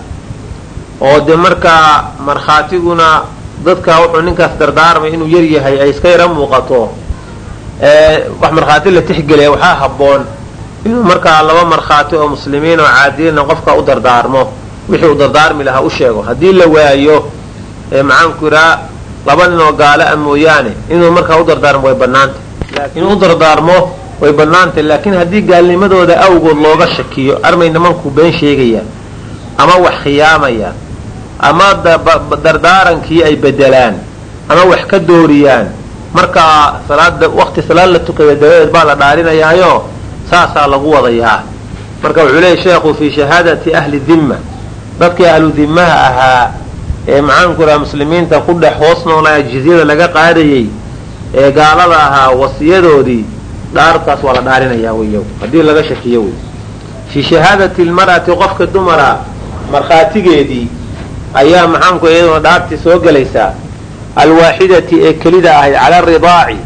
oo de markaa markhaatiguna dadka wuxuu ninkaas dardaarmay inuu yar yahay ay iska yara muuqato wax markhaati la tixgelaya waxaa habboon inuu markaa laba markhaati oo muslimiin oo caadilina qofka u dardaarmo wixii uu dardaarmi lahaa u sheego. Haddii la waayo maxaanku iraa laba nin oo gaala a mooyaane inuu markaa u dardaarmo way banaantay inuu u dardaarmo way banaantay laakiin haddii gaalnimadooda awgood looga shakiyo armay nimankuu been sheegaya ama wax khiyaamaya ama dardaarankii ay bedelaan ama wax ka dooriyaan markaa salaada waqti salaad la tukaya dabadeed baa la dhaarinayaayo saasaa lagu wadayaa. Marka wuxuu leeyay sheekhu fii shahaadati ahli dimma dadkii ahlu dimmaha ahaa ee maxaanku raha muslimiinta ku dhex hoos noolaa jizyada laga qaadayey ee gaalada ahaa wasiyadoodii dhaartaas waa la dhaarinayaa wey haddii laga shakiyo wey fii shahaadati lmar'ati qofka dumara markhaatigeedii ayaa maxaanku iyaduna dhaartii soo gelaysaa alwaaxidati ee kelida ahayd cala ridaaci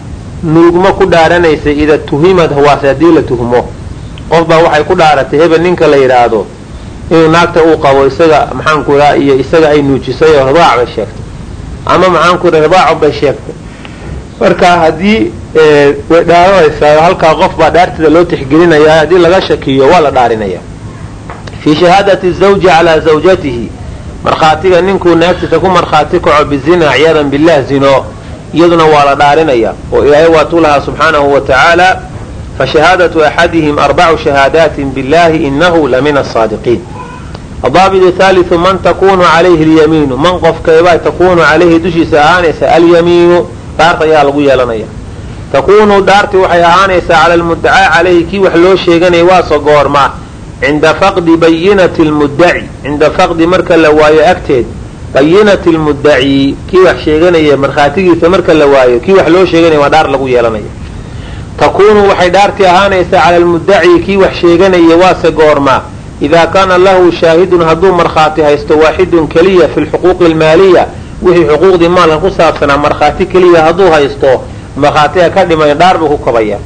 nuugmo ku dhaaranaysa ida tuhimad hawaase haddii la tuhmo. Qof baa waxay ku dhaaratay hebel ninka la yidhaahdo inuu naagta uu qabo isaga maxaanku raa iyo isaga ay nuujisay oo ridaac bay sheegtay. Ama maxaanku raa ridaaco sheegtay. Marka haddii way dhaaranaysaa halkaa qof baa dhaarteeda loo tixgelinaya haddii laga shakiyo waa la dhaarinaya. Fii shahaadati zawji calaa zawjatihi markhaatiga ninkuu naagtiisa ku markhaati kaco bizina ciyaadan billah zino iyaduna waa la dhaarinaya. Oo ilaahay waatuu lahaa subxaanahu wa tacaala fashahaadatu axadihim arbacu shahaadaatin billahi inahu lamina asaadiqiin adaabidu haaliu man takunu calayhi alyamiinu man qofkeebaa takunu calayhi dushiisa ahaanaysa alyamiinu dhaarta ayaa lagu yeelanaya takunu dhaarti waxay ahaanaysaa cala almuddacaa calayhi kii wax loo sheeganaya waase goorma cinda faqdi bayinati lmuddaci cinda faqdi marka la waayo agteed bayinati lmuddaci kii wax sheeganaya markhaatigiisa marka la waayo kii wax loo sheeganaya waa dhaar lagu yeelanaya takunu waxay dhaartii ahaanaysaa cala almuddaci kii wax sheeganaya waase goorma idaa kaana lahu shaahidun hadduu markhaati haysto waaxidun keliya fi lxuquuqi almaaliya wixii xuquuqdii maalka ku saabsanaa markhaati keliya hadduu haysto markhaatiga ka dhimay dhaar buu ku kabaya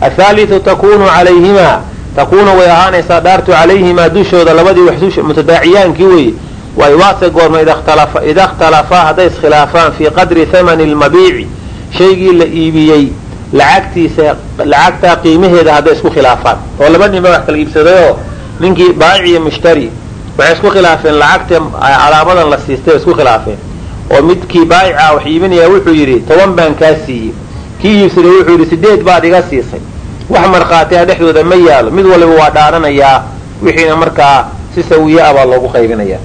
athaaliu takunu calayhimaa takuunu way ahaanaysaa dhaartu calayhimaa dushooda labadii mutadaaciyaankii wey way waase goorma ida ikhtalafaa hadday iskhilaafaan fii qadri hamani lmabiici shaygii la iibiyey lacagtiisa lacagtaa qiimaheeda hadday isku khilaafaan oo laba nin baa wax kala iibsadayoo ninkii baayic iyo mushtari waxay isku khilaafeen lacagta alaabadan la siistay isku khilaafeen. Oo midkii baayica wax iibinaya wuxuu yidhi toban baan kaa siiyey. Kii iibsaday wuxuu yidhi sideed baad iga siisay. Wax markhaatiha dhexdooda ma yaalo mid waliba waa dhaaranayaa wixiina markaa si sawiye ah baa loogu qaybinaya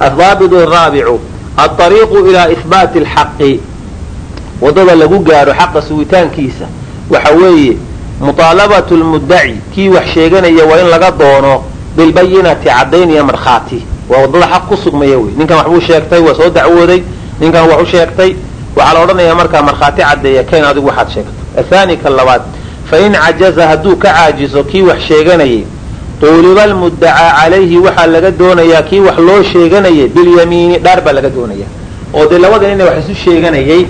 athaabitu araabicu alariiqu ilaa ihbaati alxaqi. Waddada lagu gaaro xaqa sugitaankiisa waxa weeye muطaalabatu lmuddaci kii wax sheeganaya waa in laga doono bilbayinati caddayn iyo waa waddada xaq ku sugmaya wey ninkan waxbuu sheegtay waa soo dacwooday ninkan wax u sheegtay waxaa la odhanayaa markaa markhaati caddeeya keen adigu waxaad sheegto athani ka labaad fain cajaza hadduu ka caajizo kii wax sheeganayay tuuliba almuddacaa calayhi waxaa laga doonayaa kii wax loo sheeganayay bilyamiini dhaar baa laga doonaya oo dee labada nin wax isu sheeganayay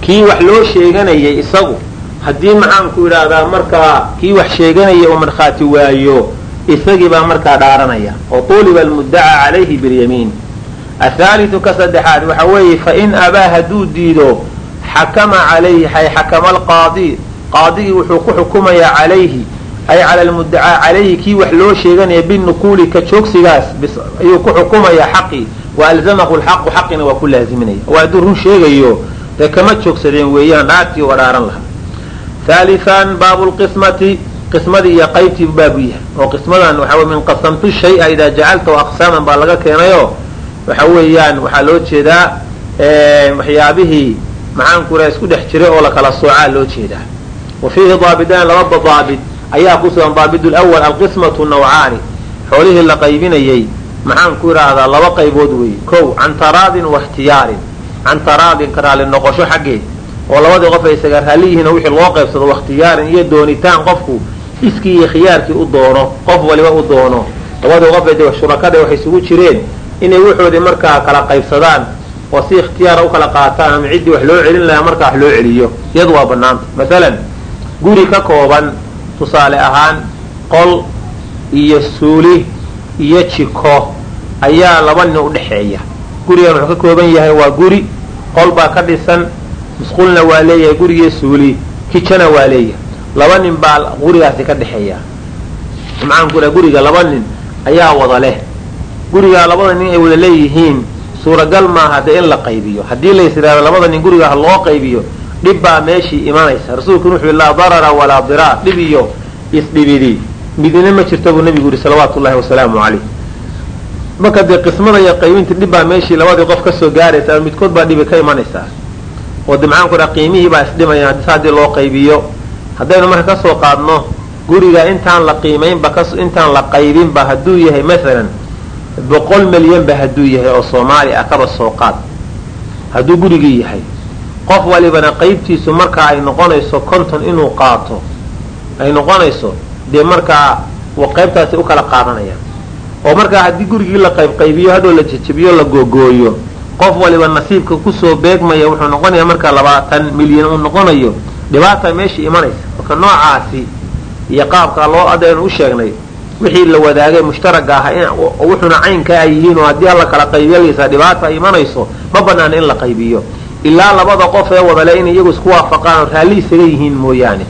kii wax loo sheeganayay isagu haddii maxaanku idhaahdaa markaa kii wax sheeganaya uu markhaati waayo isagii baa markaa dhaaranaya oo almuddacaa calayhi bilyamiin. Athaaliu ka saddexaad waxa weeye fain abaa hadduu diido xakama calayhi ay xakama alqaadi qaadigii wuxuu ku xukumayaa calayhi ay cala almuddacaa calayhi kii wax loo sheeganaya binukuuli ka joogsigaas ayuu ku xukumayaa xaqii wa alzamahu lxaqu xaqina waa ku laaziminaya oo hadduu run sheegayo dee kama joogsadeen weeyaan dhaartii waa dhaaran lahaa. Haalian baabu lqismati qismadii iyo qaybtii baabu yahay. oo qismadan waxa wey min qasamtu shaya idaa jacaltahu aqsaaman baa laga keenayo waxa weeyaan waxaa loo jeedaa waxyaabihii maxaanku raa isku dhex jiray oo lakala soocaa loo jeedaa. wa fiihi daabidaan lababa daabid ayaa ku sugan daabid lwal alqismatu nawcaani xoolihii la qaybinayay maxaan ku idhaahdaa laba qaybood weeye. kow can taraadin wa ikhtiyaarin can taraadin ka raalli noqosho xaggeed oo labadii qof ay isaga raalli yihiinoo wixii loo qaybsado wakhtiyaarin iyo doonitaan qofku iskii iyo khiyaarkii u doono qof waliba u doono labadii qof ee shurakada waxay isugu jireen inay waxoodii markaa kala qaybsadaan oo si ikhtiyaara u kala qaataan ama ciddii wax loo celin lahaa markaa wax loo celiyo iyadu waa banaanta masalan guri ka kooban tusaale ahaan qol iyo suuli iyo jiko ayaa laba nin udhexeeya gurigan wuxuu ka kooban yahay waa guri qol baa ka dhisan musqulna waa leeyahay gurigii suuli kijana waa leeyahay laba nin baa gurigaasi ka dhexeeya. Maxaan ku guriga laba nin ayaa wada leh. Gurigaa labada nin ay wada leeyihiin suuragal maaha dee in la qaybiyo. Haddii lays idhahdo labada nin guriga ha loo qaybiyo dhib baa meeshii imanaysa rasuulkuna wuxuu laa darara walaa diraar dhib iyo isdhibidi. Midina ma jirta buu nabigu yihi salawaatu llahi wasalaamu calayh. Marka dee qismada iyo qaybinta dhib baa meeshii labadii qof ka soo gaaraysa midkood baa dhibi ka imanaysaa oo de maxaan ku dhaha qiimihii baa isdhimaya hadisa haddii loo qaybiyo haddaynu marka ka soo qaadno guriga intaan la qiimaynba intaan la qaybinba hadduu yahay masalan boqol milyanba hadduu yahay oo soomaali ah kaba soo qaad. Hadduu gurigii yahay. Qof walibana qaybtiisu markaa ay noqonayso konton inuu qaato ay noqonayso dee markaa qaybtaasi u kala qaadanayaan oo markaa haddii gurigii la qaybqaybiyo hadhow la jejebiyo la googooyo qof waliba nasiibka ku soo beegmaya wuxuu noqonayaa markaa labaatan milyan uu noqonayo. Dhibaata meeshii imanaysa marka noocaasi iyo qaabkaa loo adaynu u sheegnay wixii la wadaagay mushtaraga ah wuxuuna caynka ay yihiin oo haddii alla kala qaybiyaleysaa dhibaata ay imanayso ma banaana in la qaybiyo. Ilaa labada qof ee wadale inay iyagu isku waafaqaan oo raalli isaga yihiin mooyaane.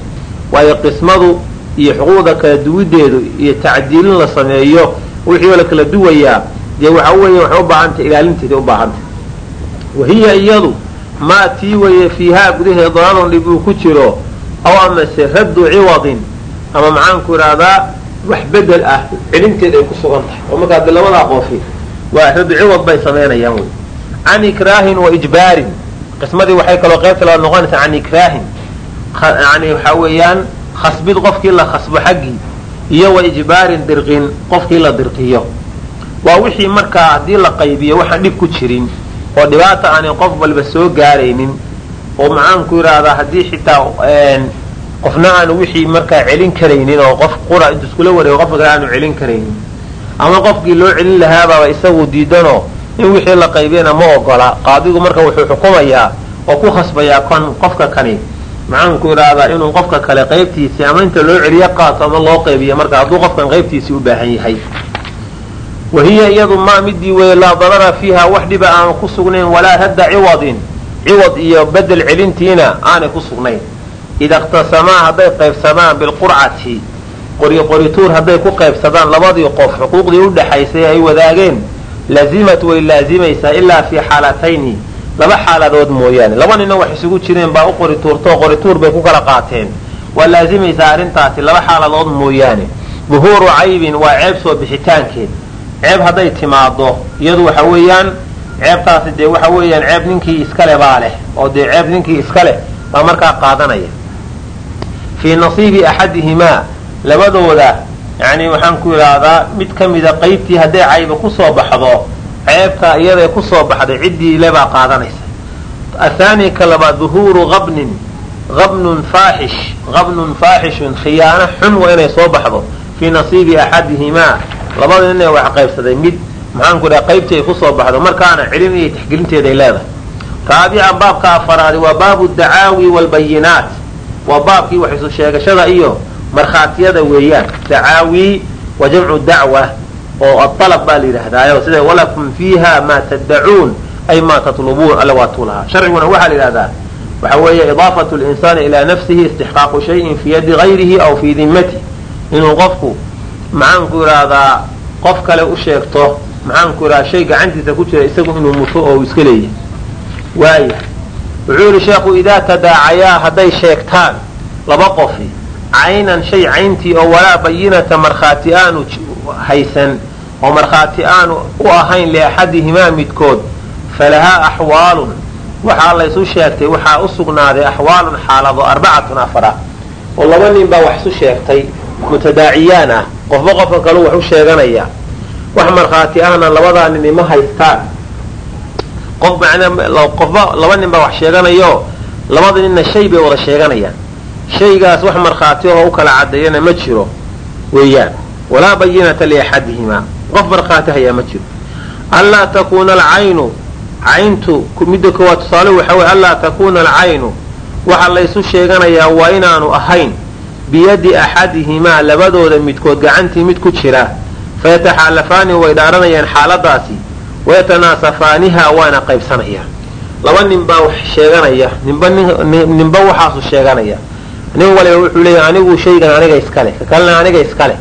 Waayo qismadu iyo xuquuqda kala duwideedu iyo tacdiilin la sameeyo wixii la kala duwayaa dee waxa weeye waxay u baahantay ilaalinteeda u baahantay wahiya iyadu maa tii weeye fiihaa gudaheeda dalalun dhib uu ku jiro aw amase raddu ciwadin. Ama maxaanku idhaahdaa wax bedel ah celinteed ay ku sugan tahay. Oo markaa de labadaa qofi waa raddu ciwad bay samaynayaan wey. Can ikraahin wa ijbaarin. Qismadii waxay kaloo qaybta labaad noqonaysaa can ikraahin. Yani waxaa weeyaan khasbid qofkii la khasbo xaggii iyo wa ijbaarin dirqin qofkii la dirqiyo. Waa wixii markaa haddii la qaybiyo waxaan dhib ku jirin. Oo dhibaata aanay qof walba soo gaaraynin oo maxaanku idhaahdaa haddii xitaa qofna aanu wixii markaa celin karaynin oo qof qura intu iskula wareego qofka kale aanu celin karaynin. Ama qofkii loo celin lahaabaaba isagu diidanoo in wixii la qaybiyana ma ogola. Qaadigu marka wuxuu xukumayaa oo ku khasbayaa kan qofka kani. Maxaanku idhaahdaa inuu qofka kale qaybtiisii ama inta loo celiyo qaato ama loo qaybiyo marka hadduu qofkan qaybtiisii u baahan yahay. Wahiya iyadu maa midii weeye laa darara fiiha wax dhiba aanu ku sugnayn walaa radda ciwadin ciwad iyo bedel celintiina aanay ku sugnayn. Ida ikhtasamaa hadday qaybsamaan bilqurcati qori qorituur hadday ku qaybsadaan labadii qof xuquuqdii u dhaxaysay ay wadaageen lazimat way laazimaysaa ilaa fii xaalatayni laba xaaladood mooyaane. Laba nina wax isugu jireen baa u qori tuurtoo qorituur bay ku kala qaateen. Waa laazimaysaa arrintaasi laba xaaladood mooyaane. Duhuuru caybin waa ceeb soo bixitaankeed ceeb hadday timaado iyadu waxa weeyaan ceebtaasi dee waxa weeyaan ceeb ninkii iskale baa leh oo dee ceeb ninkii iska leh baa markaa qaadanaya. Fii nasiibi axadihimaa labadooda yani waxaan ku idhaahdaa mid ka mida qaybtii hadday cayba ku soo baxdo ceebta iyaday ku soo baxday ciddii lebaa qaadanaysa. Athaani ka labaad duhuuru qabnin qabnun faaxish qabnun faaxishun khiyaano xun waa inay soo baxdo. Fii nasiibi axadihimaa labada nin ee wax qaybsaday mid maxaanku idhaha qaybtii ay ku soo baxdo. Markaana celin iyo taxgelinteeday leedahay raabican baabka afaraadi waa baabu dacaawi waalbayinaat waa baabkii wax isu sheegashada iyo markhaatiyada weeyaan. Dacaawi wa jamcu dacwa oo aطalab baa la yidhahdaayo sida walakum fiiha maa taddacuun ay maa tatlubuun alla waa tuulahaa. Sharciguna waxaa la yidhahdaa waxa weeye idaafatu linsaani ilaa nafsihi istixqaaqu shayin fii yadi gayrihi aw fii dimmatihi. Inuu qofku maxaanku idhaahdaa qof kale u sheegto maxaanku idhahdaa shay gacantiisa ku jira isagu inuu muto oo iska leeyahay. Waaya wuxuu yidhi sheekhu idaa tadaacayaa hadday sheegtaan laba qofi caynan shay cayntii oo walaa bayinata markhaati aanu haysan oo markhaati aanu u ahayn liaxadihimaa midkood falahaa axwaalun. Waxaa laysu sheegtay waxaa u sugnaaday axwaalun xaalado arbacatun afara oo laba nin baa wax isu sheegtay mutadaaciyaan ah. Qofba qofka kalu wax u sheeganaya wax markhaati ahna labadaa nin ima haystaan qof qofba laba nin baa wax sheeganayo labada ninna shay bay wada sheeganayaan. Shaygaas wax markhaati ahoo u kala caddeeyana ma jiro weeyaan. Walaa bayinata liaxadihimaa qof markhaati hayaa ma jiro. Anlaa takuuna alcaynu cayntu midda koowaad tusaale waxa weye anlaa takuuna alcaynu. Waxa laysu sheeganayaa waa inaanu ahayn biyadi axadihimaa labadooda midkood gacantii mid ku jira fayataxaalafaani way dhaaranayaan xaaladaasi wayatanaasafaaniha waana qaybsanayaan laba nin baa wax sheeganaya ninba waxaasu sheeganaya. Nin waliba wuxuu leeyahy anigu shaygan aniga iskale ka kalena aniga iskale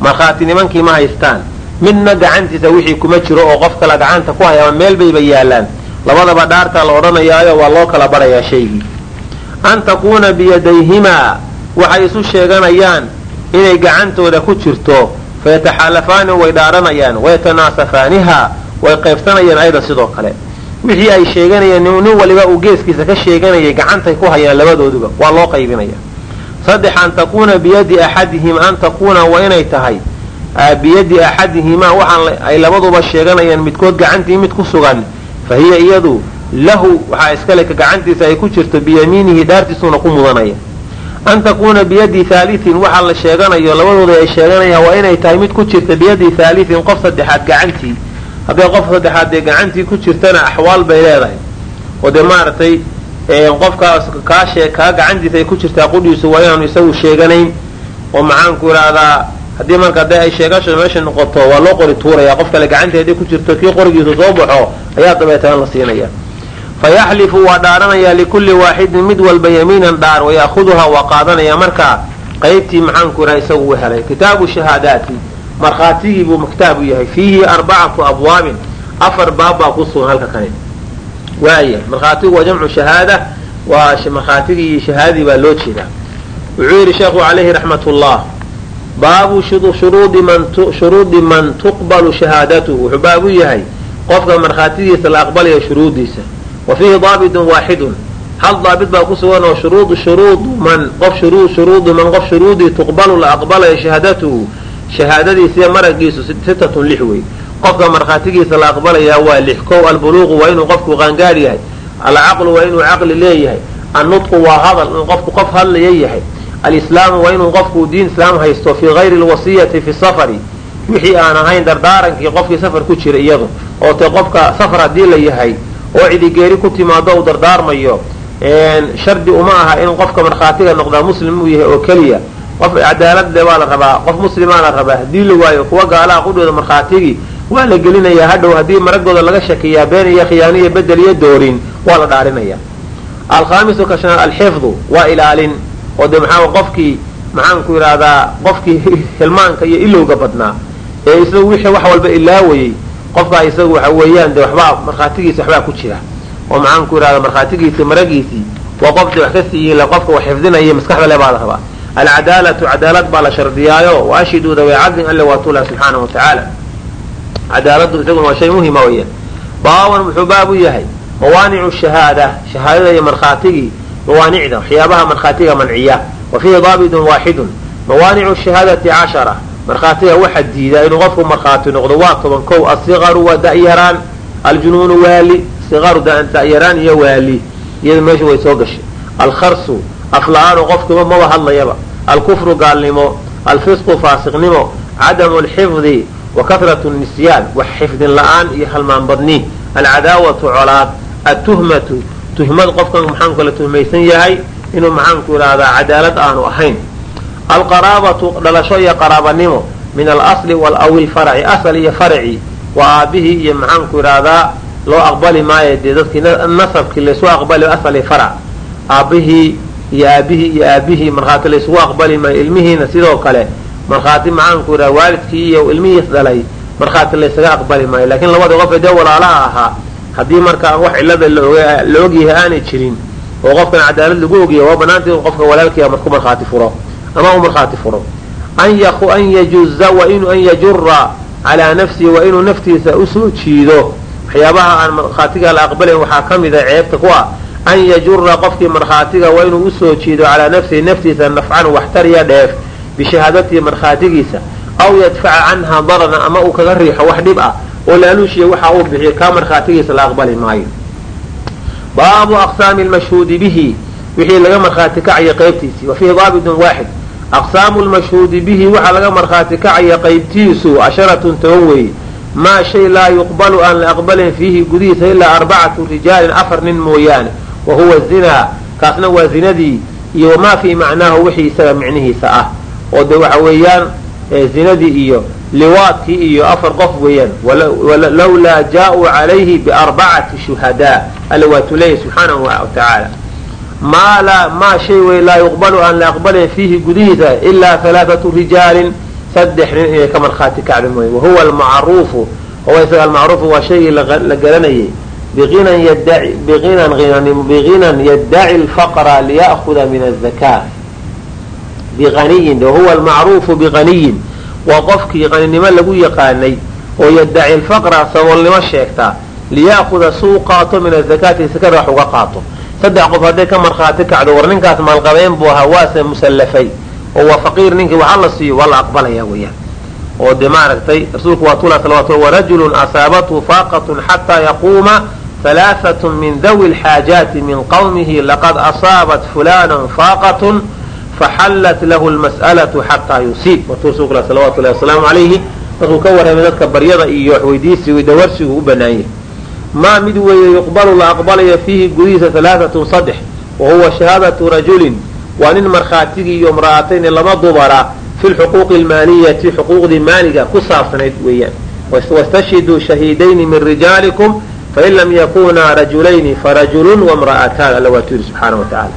markhaati nimankii ma haystaan. Midna gacantiisa wixii kuma jiro oo qof kala gacanta ku haya meel bayba yaalaan labadaba dhaartaa la odhanayaayo waa loo kala barayaa shaygii. An takuuna biyadayhimaa waxay isu sheeganayaan inay gacantooda ku jirto fayataxaalafaani way dhaaranayaan wayatanaasafaaniha way qaybsanayaan ayda sidoo kale wixii ay sheeganayeen nin waliba uu geeskiisa ka sheeganayay gacantay ku hayaan labadooduba waa loo qaybinaya saddex an takuuna biyadi axadihim an takuuna waa inay tahay biyadi axadihimaa waxaan ay labaduba sheeganayaan midkood gacantii mid ku sugan fa hiya iyadu lahu waxaa iskale ka gacantiisa ay ku jirto biyamiinihi dhaartiisuuna ku mudanaya an takuuna biyadi haaliin waxaa la sheeganayo labadooda ay sheeganayaan waa inay tahay mid ku jirta biyadi haaliin qof saddexaad gacantii hadday qof saddexaad dee gacantii ku jirtana axwaal bay leedahay oo dee maaragtay qofkaas kaa gacantiisa ay ku jirtaa qudhiisu waa inaanu isagu sheeganayn oo maxaanku idhaahdaa haddii marka hadday ay sheegasho meesha noqoto waa loo qori tuuraya qof kale gacantii hadday ku jirto kii qorigiisu soo baxo ayaa dabeetana la siinaya fayaxlifu waa dhaaranayaa likulli waaxidin mid walba yamiinan dhaar waya'huduhaa waa qaadanaya markaa qaybtii maxaanku idhaha isagu u helay kitaabu shahaadaati markhaatigii buu kitaabu yahay fiihi arbacatu abwaabin afar baab baa ku sugan halka kane waaya markhaatigu waa jamcu shahaada waa markhaatigii shahaadadii baa loo jeedaa wuxuu yidhi sheekhu calayhi raxmat baabu shuruudi man tuqbalu shahaadatuhu wuxuu baabu yahay qofka markhaatigiisa la aqbalayo shuruudiisa wa fiihi daabitun waaxidun hal daabit baa ku sugan oo shuruud shuruudu man qof shuruudu man qof shuruudii tuqbalu la aqbalayo shahaadatuhu shahaadadiisiiyo maragiisu sittatun lix wey. Qofka markhaatigiisa la aqbalayaa waa lix. Kow albuluuqu waa inuu qofku qaangaar yahay. Alcaqlu waa inuu caqli leeyahay. Annutqu waa hadal inuu qofku qof hadlaya yahay alislaamu waa inuu qofku diin islaam haysto fii gayri lwasiyati fi safari. Wixii aan ahayn dardaarankii qofkii safar ku jira iyadu. Oo te qofka safar haddii la yahay oo cidigeeri ku timaado uu dardaarmayo shardi uma aha in qofka markhaatiga noqdaa muslim uu yahay oo keliya. Qof cadaalad le baa la rabaa qof muslimaa la rabaa. Haddii la waayo kuwa gaalaha qudhooda markhaatigii waa la gelinayaa hadhow. Haddii maragooda laga shakiyaa been iyo khiyaano iyo bedel iyo doorin waa la dhaarinaya. Alkhaamisu ka alxifdu waa ilaalin oo de maxaa qofkii maxaanku idhaahdaa qofkii hilmaanka iyo ilowga badnaa. Ee isagu wixii wax walba ilaawayey qofkaa isagu waxa weeyaan de waxbaa markhaatigiisi waxbaa ku jira. oo maxaanku idhahdaa markhaatigiisi maragiisii waa qof de wax ka siiyiinla qofka wax xifdinaya maskaxda le baa la rabaa. Alcadaalatu cadaalad baa la shardiyaayo. Waashhiduu daway cadlin alle waa tulah subxaana wa tacaala. Cadaaladu isaguna waa shay muhima weeyaan. Baaban wuxuu baab u yahay. Mawaanicu shahaada shahaadada iyo markhaatigii mawaanicda waxyaabaha markhaatiga manciya. Wa fiihi daabitun waaxidun mawaanicu shahaadati cashara markhaatiga waxa diidaa inuu qofku markhaati noqdo waa toban kow asiqaru waa da'yaraan aljunuunu waali siqaru da'yaraan iyo waali iyada meesha way soo gashay. Alkharsu afla-aanu maba hadlayaba. Alkufru gaalnimo alfisqu faasiqnimo cadamu alxifdi wa kahratu nisyaan wax xifdin la'aan iyo halmaan badni alcadaawatu colaad atuhmatu tuhmad qofkan maxaanku kala tuhmaysan yahay? Inuu maxaanku idhaahdaa cadaalad aanu ahayn alqaraabatu dhalasho iyo qaraabanimo min alasli aw ilfaraci asal iyo faraci waa aabihii iyo maxaanku idhaahdaa loo aqbali maayo dee dadkii nasabkii laysu aqbali asal iyo aabihii iyo aabihii iyo aabihii markhaati laysugu aqbali maayo ilmihiina sidoo kale markhaati maxaanku idhaha waalidkii iyo ilmihiis dhalay markhaati laysaga aqbali maayo laakiin labada qof ee dee walaalaha ahaa haddii marka wax cilada la ogyahay aanay jirin oo qofkan cadaalad lagu ogyahay waa banaanta in qofka walaalkiia ku markhaati furo ama uu markhaati furo. An yajuza wa inu an yajura calaa nafsihi waa inuu naftiisa u soo jiido. Waxyaabaha aan markhaatiga la aqbalayn waxaa ka mida ceebta ku ah an yajura qofkii markhaatiga waa inuu u soo jiido calaa nafsihi naftiisa nafcan waxtariya dheef bishahaadatihi markhaatigiisa. Aw yadfaca canha dararan ama uu kaga riixo wax dhib ah oo laaluushiya waxa uu bixiyo kaa markhaatigiisa la aqbali maayo. Baabu aqsaami lmashhuudi bihi wixii laga markhaati kacaya qaybtiisii wa fiihi daabitun waaxid aqsaamu lmashhuudi bihi waxaa laga markhaati kacaya qaybtiisu casharatun toban weeye maa shay laa yuqbalu aan la aqbalin fiihi gudihiisa ilaa arbacatu rijaalin afar nin mooyaane wa huwa zinaa kaasna waa zinadii iyo wamaa fii macnaahu wixii isaga micnihiisa ah. Oo de waxa weeyaan zinadii iyo liwaadkii iyo afar qof weeyaan lawlaa jaa-uu calayhi biarbacati shuhadaa. Alla waatuu leeyahy subxaanahu laa maa shay wey laa yuqbalu aan la aqbalin fiihi gudihiisa ilaa halaathatu rijaalin saddex nin inay ka markhaati kacda mooye wahuwa almacruufu huwa isaga almacruufu waa shaygii la garanayay biginan yaddaci lfaqra liya'kuda min azaka bianiyin wahuwa almacruufu biganiyin waa qofkii qaninimo lagu yaqaanay oo yaddaci lfaqra saboolnimo sheegtaa liya'kuda suu qaato min azakaati sakada wax uga qaato saddex qof hadday ka markhaati kacdo war ninkaas maalqabeen buu ahaa waase musallafay. Oo waa faqiir ninkii waxa la siiyo waa la aqbalaya weeyaan. Oo de maaragtay rasuulku waa tula salawatu warajulun asaabathu faaqatun xataa yaquuma halaaثat min dawi lxaajaati min qawmihi laqad asaabat fulanan faaqatun faxallat lahu lmas'alatu xataa yusiib. Watuu rasuulku salawatu llahi wasalaamu calayhi markuu ka warramay dadka baryada iyo waxweydiisigu dawarsigu u banaanyay maa mid weeye yuqbalu la aqbalaya fiihi gudihiisa halaaatun saddex wa huwa shahaadatu rajulin waa nin markhaatigii iyo imra'atayni laba dubara fi lxuquuqi almaaliyati xuquuqdii maaliga ku saabsanayd weeyaan. Wastashhiduu shahiidayni min rijaalikum fain lam yakunaa rajulayni farajulun wamra'ataan alla waatuu yidhi subxaana wa tacaala.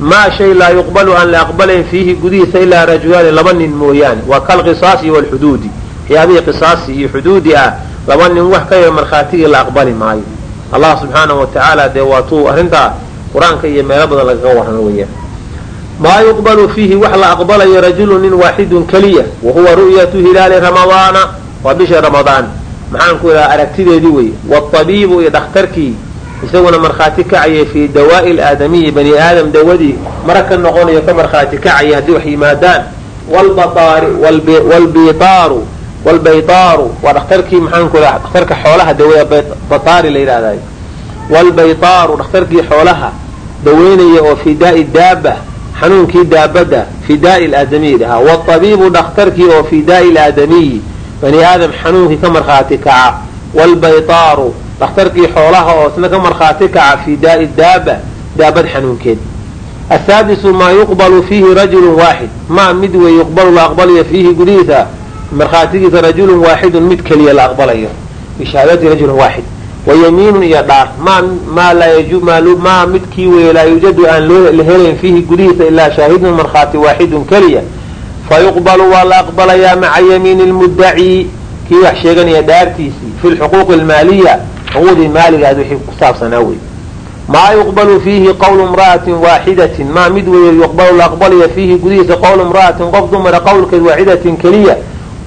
Maa shay laa yuqbalu aan la aqbalayn fiihi gudihiisa ilaa rajulaani laba nin mooyaane waa kalqisaasi waalxuduudi waxyaabihii qisaasi iyo xuduudi ah laba nin wax ka yar markhaatigii la aqbali maayo. Allah subxaanahu wa dee waatuu arrintaa qur'aanka iyo meelo badan lagaga warramo weeyaan maa yuqbalu fiihi wax la aqbalayo rajulu nin waaxidun keliya wa huwa ru'yatu hilaali ramadaana waa bisha ramadaan. Maxaan ku aragtideedii wey watabiibu iyo dhakhtarkii isaguna markhaati kacaya fii dawaa'i laadamiyi bani aadam dawadii mara ka noqonayo ka markhaati kacaya haddii wax yimaadaan. Wlbitaaru wlbaytaaru waa dhakhtarkii maxaanku idhaha dhakhtarka xoolaha dawada bataari la yidhahdayo wlbaytaaru dhakhtarkii xoolaha daweynaya oo fii daai daaba xanuunkii daabadda fii daai laadamiyi dhahaa. watabiibu dhakhtarkii oo fii daai laadamiyi bani aadam xanuunkii ka markhaati kaca. wlbaytaaru dhakhtarkii xoolaha oo isna ka markhaati kaca fii daai daaba daabad xanuunkeed. asaadisu maa yuqbalu fiihi rajulun waaxid maa mid wey yuqbalu la aqbalayo fiihi gudihiisa markhaatigiisa rajulun waaxidun mid keliya la aqbalayo. Bishahaadati rajulin waaxid wayamiinun iyo dhaar. Maa midkii wey laa yuujadu aan la helayn fiihi gudihiisa ilaa shaahidun markhaati waaxidun keliya. Fayuqbalu waa la aqbalayaa maca yamiini lmuddaci. Kii wax sheeganaya dhaartiisii fi lxuquuqi almaaliya xuquuqdii maaligaad wixii ku saabsanaa wey maa yuqbalu fiihi qawlu imra'atin waaxidatin. Maa mid weeye yuqbalu la aqbalaya fiihi gudihiisa qawlu imra'atin qof dumara qowlkeed waaxidatin keliya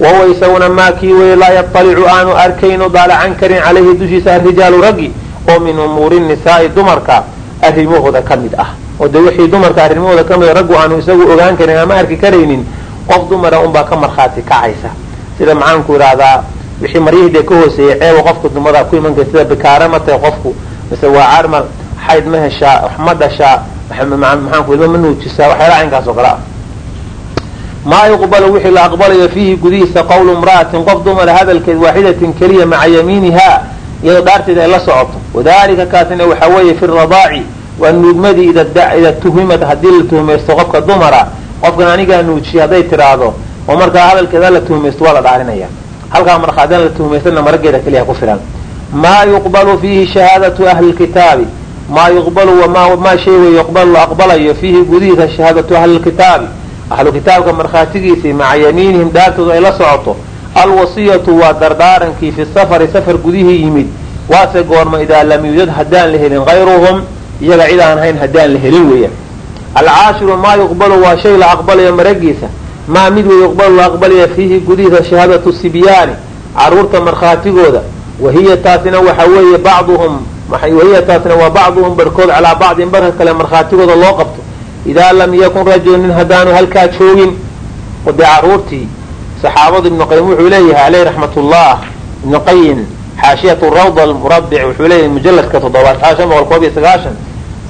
wahuwa isaguna maa kii weeye laa yaطalicu aanu arkayno daalacan karin calayhi dushiisa arijaalu raggi oo min umuuri nisaa'i dumarka arrimahooda ka mid ah oo de wixii dumarka arrimahooda ka mida raggu aanu isagu ogaan karin ama arki karaynin qof dumara unbaa ka markhaati kacaysa sida maxaanku idhaahdaa wixii maryahide ka hooseeyey ceeba qofka dumada ku iman kara sida bikaare ma qofku mise waa carmal xayd ma heshaa ma dhashaa maxaanku ma nuujisaa waxyaala caynkaas oo kale ah maa yuqbalu wixii la aqbalayo fiihi gudihiisa qawlu imra'atin qof dumara hadalkeed waaxidatin keliya maca yamiiniha iyadoo dhaarteeda ay la socoto. Wadalika kaasina waxaa weeye fi radaaci waa nuugmadii ida tuhimad haddii la tuhmaysto qofka dumara qofkan anigaa nuujiyay hadday tiraahdo oo markaa hadalkeeda la tuhmaysto waa la dhaarinaya halkaa markhaadina la tuhmaystana marageeda keliya ku filan. Maa yuqbalu fiihi shahaadatu ahli lkitaabi maa yuqbalu maa shay wey yuqbalu la aqbalayo fiihi gudihiisa shahaadatu ahli lkitaabi ahlu kitaabka markhaatigiisii maca yamiinihim dhaartooda ay la socoto alwasiyatu waa dardaarankii fi safari safar gudihii yimid waase goorma idaa lam yuujad haddaan la helin hayruhum iyaga cid aan hayn haddaan la helin weeya alcaashiru maa yuqbalu waa shay la aqbalayo maragiisa maa mid wey yuqbalu la aqbalaya fiihi gudihiisa shahaadatu sibyaani carruurta markhaatigooda wahiya taasina waxa weeye bacduhum wahiya taasina waa bacduhum barhkood calaa bacdin barka kale markhaatigooda loo qabto idaa lam yakun rajulu nin haddaanu halkaa joogin oo caruurtii saxaabadu ibnu qayim wuxuu leeyahay aleyh raxmat ullah ibnu qayim xaashiyatu rawda almurabic wuxuu leeyahay mujalladka toddobaad shan boqol koob iyo sagaashan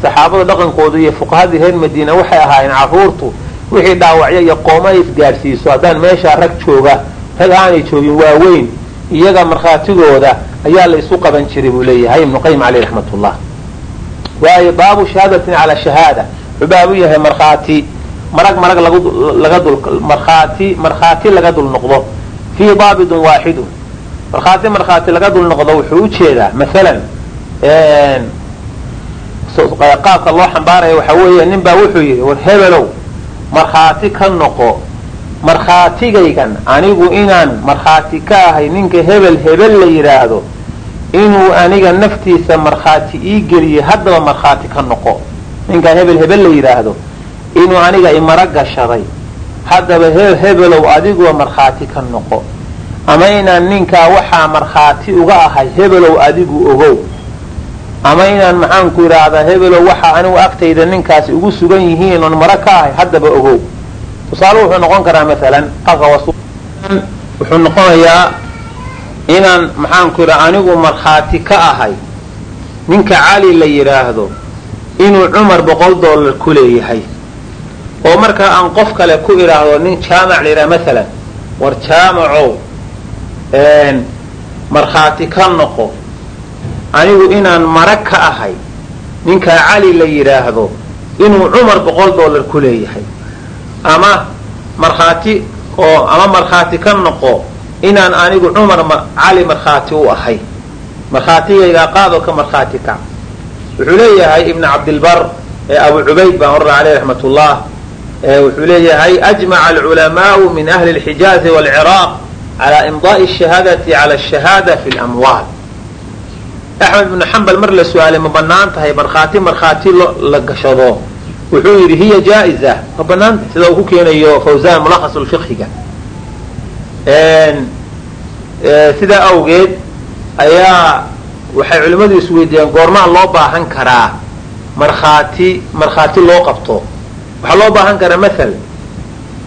saxaabada dhaqankoodu iyo fuqahadii reer madiina waxay ahaayeen caruurtu wixii dhaawacyo iyo qooma isgaadhsiiso haddaan meeshaa rag jooga rag aanay joogin waaweyn iyaga markhaatigooda ayaa la isu qaban jiray buu leeyahay ibnu qayim aleyh raxmat ullah waayo baabu shahaadatin calaa shahaada wuxuu baab u yahay markhaati. Marag marag dul markhaati laga dul noqdo. Fiihi daabidun waaxidun markhaati markhaati laga dul noqdo wuxuu u jeedaa maalan qaabka loo xambaaraya waxa weeye nin baa wuxuu yidhi war hebelow markhaati ka noqo markhaatigaygan anigu inaan markhaati ka ahay ninka hebel hebel la yidhaahdo inuu aniga naftiisa markhaati ii geliyey haddaba markhaati ka noqo ninkaa hebel hebel la yidhaahdo inuu aniga imara gashaday haddaba he hebelow adiguwa markhaati ka noqo. Ama inaan ninkaa waxaa markhaati uga ahay hebelow adigu ogow. Ama inaan maxaanku idhaahdaa hebelow waxaa anigu agtayda ninkaasi ugu sugan yihiin oon mara ka ahay haddaba ogow. Tusaale wuxuu noqon karaa maalan wuxuu noqonayaa inaan maxaanku idhaha anigu markhaati ka ahay. Ninka cali la yidhaahdo inuu cumar boqol dollar ku leeyahay. Oo markaa aan qof kale ku idhaahdo nin jaamac la yidhaha maalan war jaamacow markhaati ka noqo anigu inaan mara ka ahay ninkaa cali la yidhaahdo inuu cumar boqol dollar ku leeyahay. Ama markhaati oo ama markhaati ka noqo inaan anigu cumar cali markhaati u ahay. Markhaatigaygaa qaadoo ka markhaati kac wuxuu leeyahay ibn cabdilbar ee abu cubayd baan horna aleyh raxmat ullah wuxuu leeyahay ajmaca alculamaau min ahli lxijaazi walciraaq cala imdaai shahaadati cala shahaada fi lamwaal axmed ibnu xambal mar la su'aalay ma bannaan tahay markhaati markhaati la gashado. Wuxuu yidhi hiya jaa'iza ma banaanta sida uu ku keenayo fawsaan mulakhas lfiqhiga sidaa awgeed ayaa waxay culimmadu isweydiiyeen goormaa loo baahan karaa markhaati markhaati loo qabto. Waxaa loo baahan karaa maal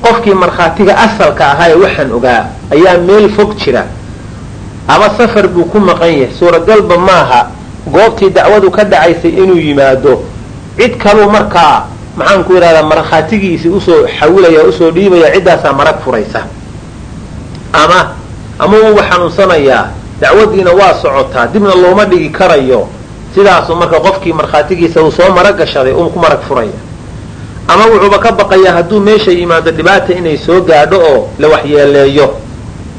qofkii markhaatiga asalka ahaa ee waxaan ogaa ayaa meel fog jira. Ama safar buu ku maqan yahay suuragalba maaha goobtii dacwadu ka dhacaysay inuu yimaado. Cid kaluu markaa maxaanku idhahdaa markhaatigiisii u soo xawilaya u soo dhiibaya ciddaasaa marag furaysa. Ama ama uuba xanuunsanayaa dacwadiina waa socotaa dibna looma dhigi karayo. Sidaasuu marka qofkii markhaatigiisa uu soo marag gashaday uu ku marag furaya. Ama wuxuuba ka baqayaa hadduu meesha yimaado dhibaata inay soo gaadho oo la waxyeeleeyo.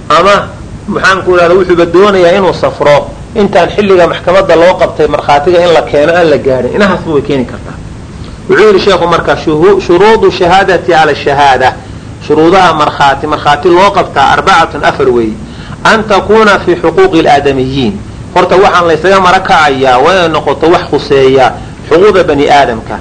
Ama maxaanku idhahda wuxuuba doonayaa inuu safro. Intaan xilliga maxkamadda loo qabtay markhaatiga in la keeno aan la gaadhin. Inahaasba way keeni kartaa. Wuxuu yidhi sheekhu marka shuruudu shahaadati cala shahaada. Shuruudaha markhaati markhaati loo qabtaa arbacatun afar weey an takuuna fi xuquuqi alaadamiyiin horta waxaan laysaga mara kacayaa waa inay noqoto wax khuseeya xuquuqda bani aadamka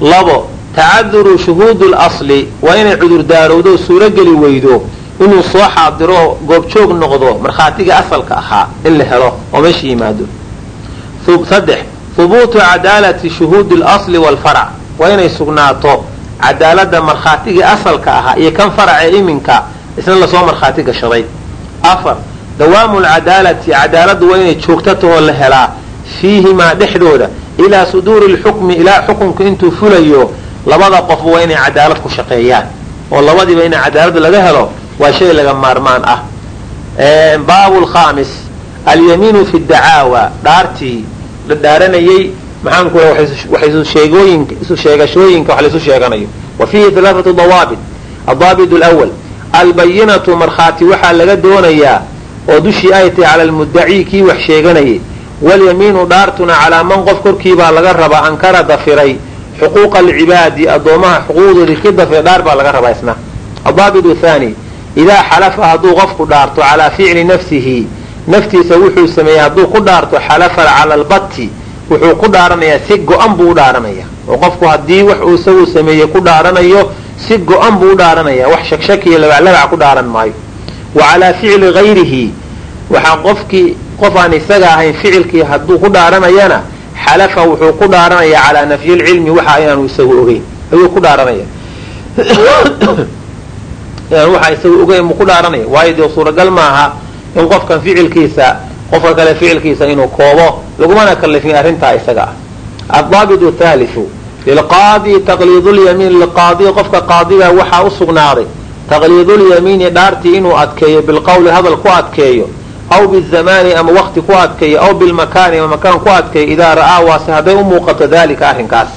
labo tacaduru shuhuudi lasli waa inay cudurdaarowdo suurogeli weydo inuu soo xaadiro goobjoog noqdo markhaatiga asalka ahaa in la helo oo meesha yimaado saddex hubuutu cadaalati shuhuudi lasli waalfarac waa inay sugnaato cadaalada markhaatigii asalka ahaa iyo kan farace iminka isna la soo markhaati gashaday afar dawaamu lcadaalati cadaaladdu waa inay joogto tahoo la helaa fiihimaa dhexdooda ilaa suduuri lxukmi ilaa xukunku intuu fulayo labada qofba waa inay cadaalad ku shaqeeyaan. Oo labadiiba ina cadaalad laga helo waa shay laga maarmaan ah. Baabu lkhamis alyamiinu fi dacaawa dhaartii la dhaaranayey maxaan ku wax isu sheegashooyinka wax laisu sheeganayo. Wa fiihi alaaatu dawaabit adaabit lwal albayinatu markhaati waxaa laga doonayaa oo dushii ay tahay cala almuddaci kii wax sheeganayay. Walyamiinu dhaartuna calaa man qof korkiibaa laga rabaa ankara dafiray xuquuqa alcibaadi addoomaha xuquuqdoodii ki dafiray dhaar baa laga rabaa isna. Adaabit thani idaa xalafa hadduu qofku dhaarto calaa ficli nafsihi naftiisa wuxuu sameeyey hadduu ku dhaarto xalafa cala albatti wuxuu ku dhaaranayaa si go-an buu u dhaaranaya. Oo qofku haddii wax uu isagu sameeyey ku dhaaranayo si go-an buu u dhaaranaya. Wax shakshakiyo labaclabac ku dhaaran maayo. Wa calaa ficli gayrihi waxaa qofkii qof aan isaga ahayn ficilkii hadduu ku dhaaranayana xalafa wuxuu ku dhaaranaya calaa nafyi lcilmi waxa inaanu isagu ogeyn. Ayuu ku dhaaranaya. Inaan waxa isagu ogeyn buu ku dhaaranaya. Waayo dee suuragal maaha in qofkan ficilkiisa qofka kale ficilkiisa inuu koobo lagumana kalifin arrintaa isaga ah. Adaabitu thaalithu lilqaadi taqliidulyamiin liqaadi qofka qaadiga waxaa u sugnaaday taqliidulyamiini dhaartii inuu adkeeyo bilqowli hadal ku adkeeyo aw bizamaani ama wakti ku adkeeyo aw bilmakaani ama makaan ku adkeeyo idaa ra'aa waase hadday u muuqato dalika arrinkaas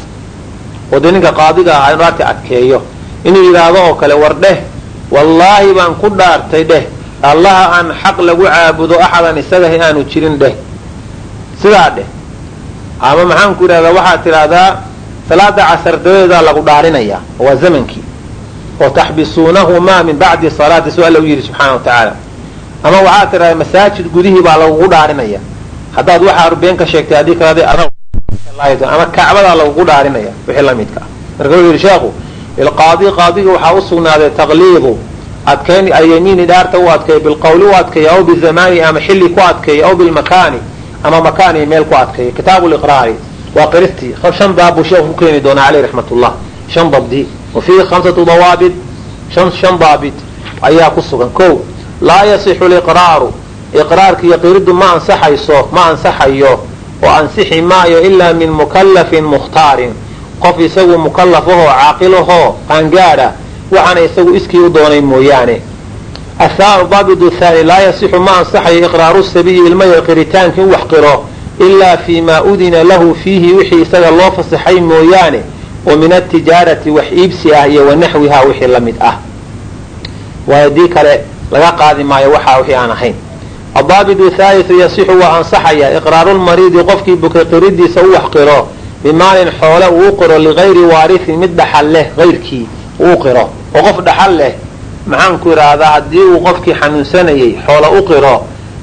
oo ninka qaadiga ahaa inu dhaartii adkeeyo inuu yidhaahdo oo kale war dheh wallaahi baan ku dhaartay dheh allaha aan xaq lagu caabudo axadan isagahi aanu jirin dheh sidaa dheh ama maxaan ku yidhahdaa waxaad tidhaahdaa salaada casar dabadeedaa lagu dhaarinayaa waa zamankii. Oo taxbisuunahumaa min bacdi salaati su alla u yidhi subxaana wa tacaala. Ama waxaad tidhahdaa masaajid gudihii baa lagugu dhaarinaya haddaad waxaa been ka sheegtay haddii kale ama kacbadaa lagugu dhaarinaya wixii ah marka wuxuu yidhi sheekhu ilqaadi qaadiga waxaa u sugnaaday taqliidu. Adkayn alyamiini dhaarta u adkeeya bilqawli u adkeeya aw bizamaani ama xilli ku adkeeya aw bilmakaani ama makaani meel ku adkeeya kitaabu liqraari waa qiristii. Shan baab buu sheekhu ku keeni doonaa caleyh raxmat ullah shan dabdi wa fiihi khamsatu dawaabit. Shan daabit ayaa ku sugan. Ko laa yasixu liqraaru iqraarkiiyo qiriddu ma ansaxayso ma ansaxayo. Oo ansixi maayo ilaa min mukallafin mukhtaarin. Qof isagu mukallafahoo caaqilahoo qaangaadha waxaana isagu iskii u doonay mooyaane. Daabitu thani laa yasixu ma ansaxayo iqraaru sabiyi ilmaya qiritaanka in wax qiro ilaa fii maa udina lahu fiihi wixii isaga loo fasaxay mooyaane oo min atijaarati wax iibsi ah iyo wanaxwihaa wixii la mid ah waayo dii kale laga qaadi maayo waxaa wixii aan ahayn adaabitu thaalithu yasixu waa ansaxaya iqraaru lmariidi qofkii bukay qiridiisa u wax qiro bimaalin xoole uu qiro ligayri waarisin mid dhaxal leh hayrkii uu qiro oo qof dhaxal leh maxaan ku idhaahdaa haddii uu qofkii xanuunsanayay xoolo u qiro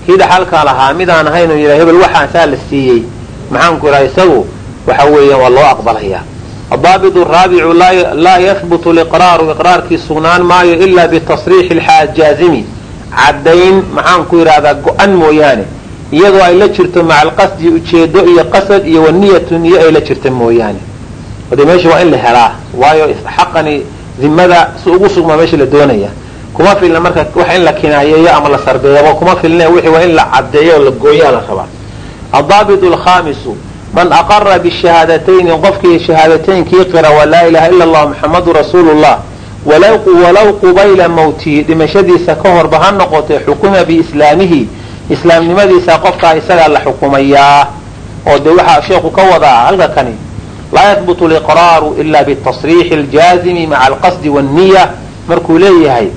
kii dhaxalkaa lahaa mid aan ahayn uu yidhaha hebel waxaasaa la siiyey. Maxaan ku idhaha isagu waxa weeyaan waa loo aqbalaya. Adaabitu araabicu laa yahbutu liqraaru iqraarkii sugnaan maayo ilaa bitasriixi alxaajaazimi caddayn maxaan ku idhahdaa go-an mooyaane. Iyadoo ay la jirto maca alqasdi ujeedo iyo qasad iyo waniyatun iyo ay la jirta mooyaane. Ode meesha waa in la helaa waayo xaqani dimada si ugu sugmaa meesha la doonaya kuma filna marka wax in la kinaayeeyo ama la sarbeebo kuma filne wixii waa in la caddeeyo oo la gooyaa la rabaa. Adaabitu alkhaamisu man aqara bishahaadatayn qofkii shahaadataynkii qira waa laa ilaha ila allah muxamadu rasuulu llah walow qubayla mawtihi dhimashadiisa ka horba ha noqotee xukuma biislaamihi islaamnimadiisa qofkaa isagaa la xukumayaa. Oo dee waxaa sheekhu ka wadaa halka kani laa yahbutu liqraaru ila bitasriixi aljaazimi maca alqasdi wanniya markuu leeyahay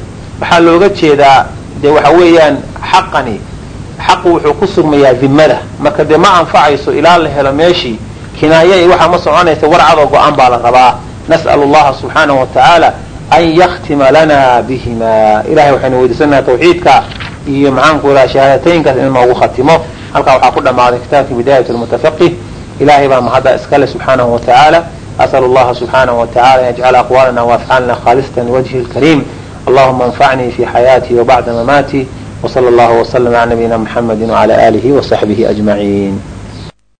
waxaa looga jeedaa? Dee waxa weeyaan xaqani xaqu wuxuu ku sugmayaa dimada. Marka dee ma anfacayso ilaa la helo meeshii kinaaye iyo waxaa ma soconaysa warcadoo go'aan baa la rabaa. Nas'al allaha subxaanahu wa tacaala an yaktima lana bihima. Ilahay waxaynu weydiisanaha tawxiidka iyo maxaanku ihaha shahaadateynkaas in noogu khatimo. Halkaa waxaa ku dhammaaday kitaabkii bidayat lmutafaqih ilahay baa mahadda iskale subxaanahu wa tacaala as'al allaha subxaanahu wa tacala an yajcala aqwaalana waafcaalna khaalista liwajhi lkariim allahuma anfacnii fi xayaatii wabacda mamaatii wsala allahu wslm cala nabiyina mxamedi wcala alihi wasaxbihi ajmaciin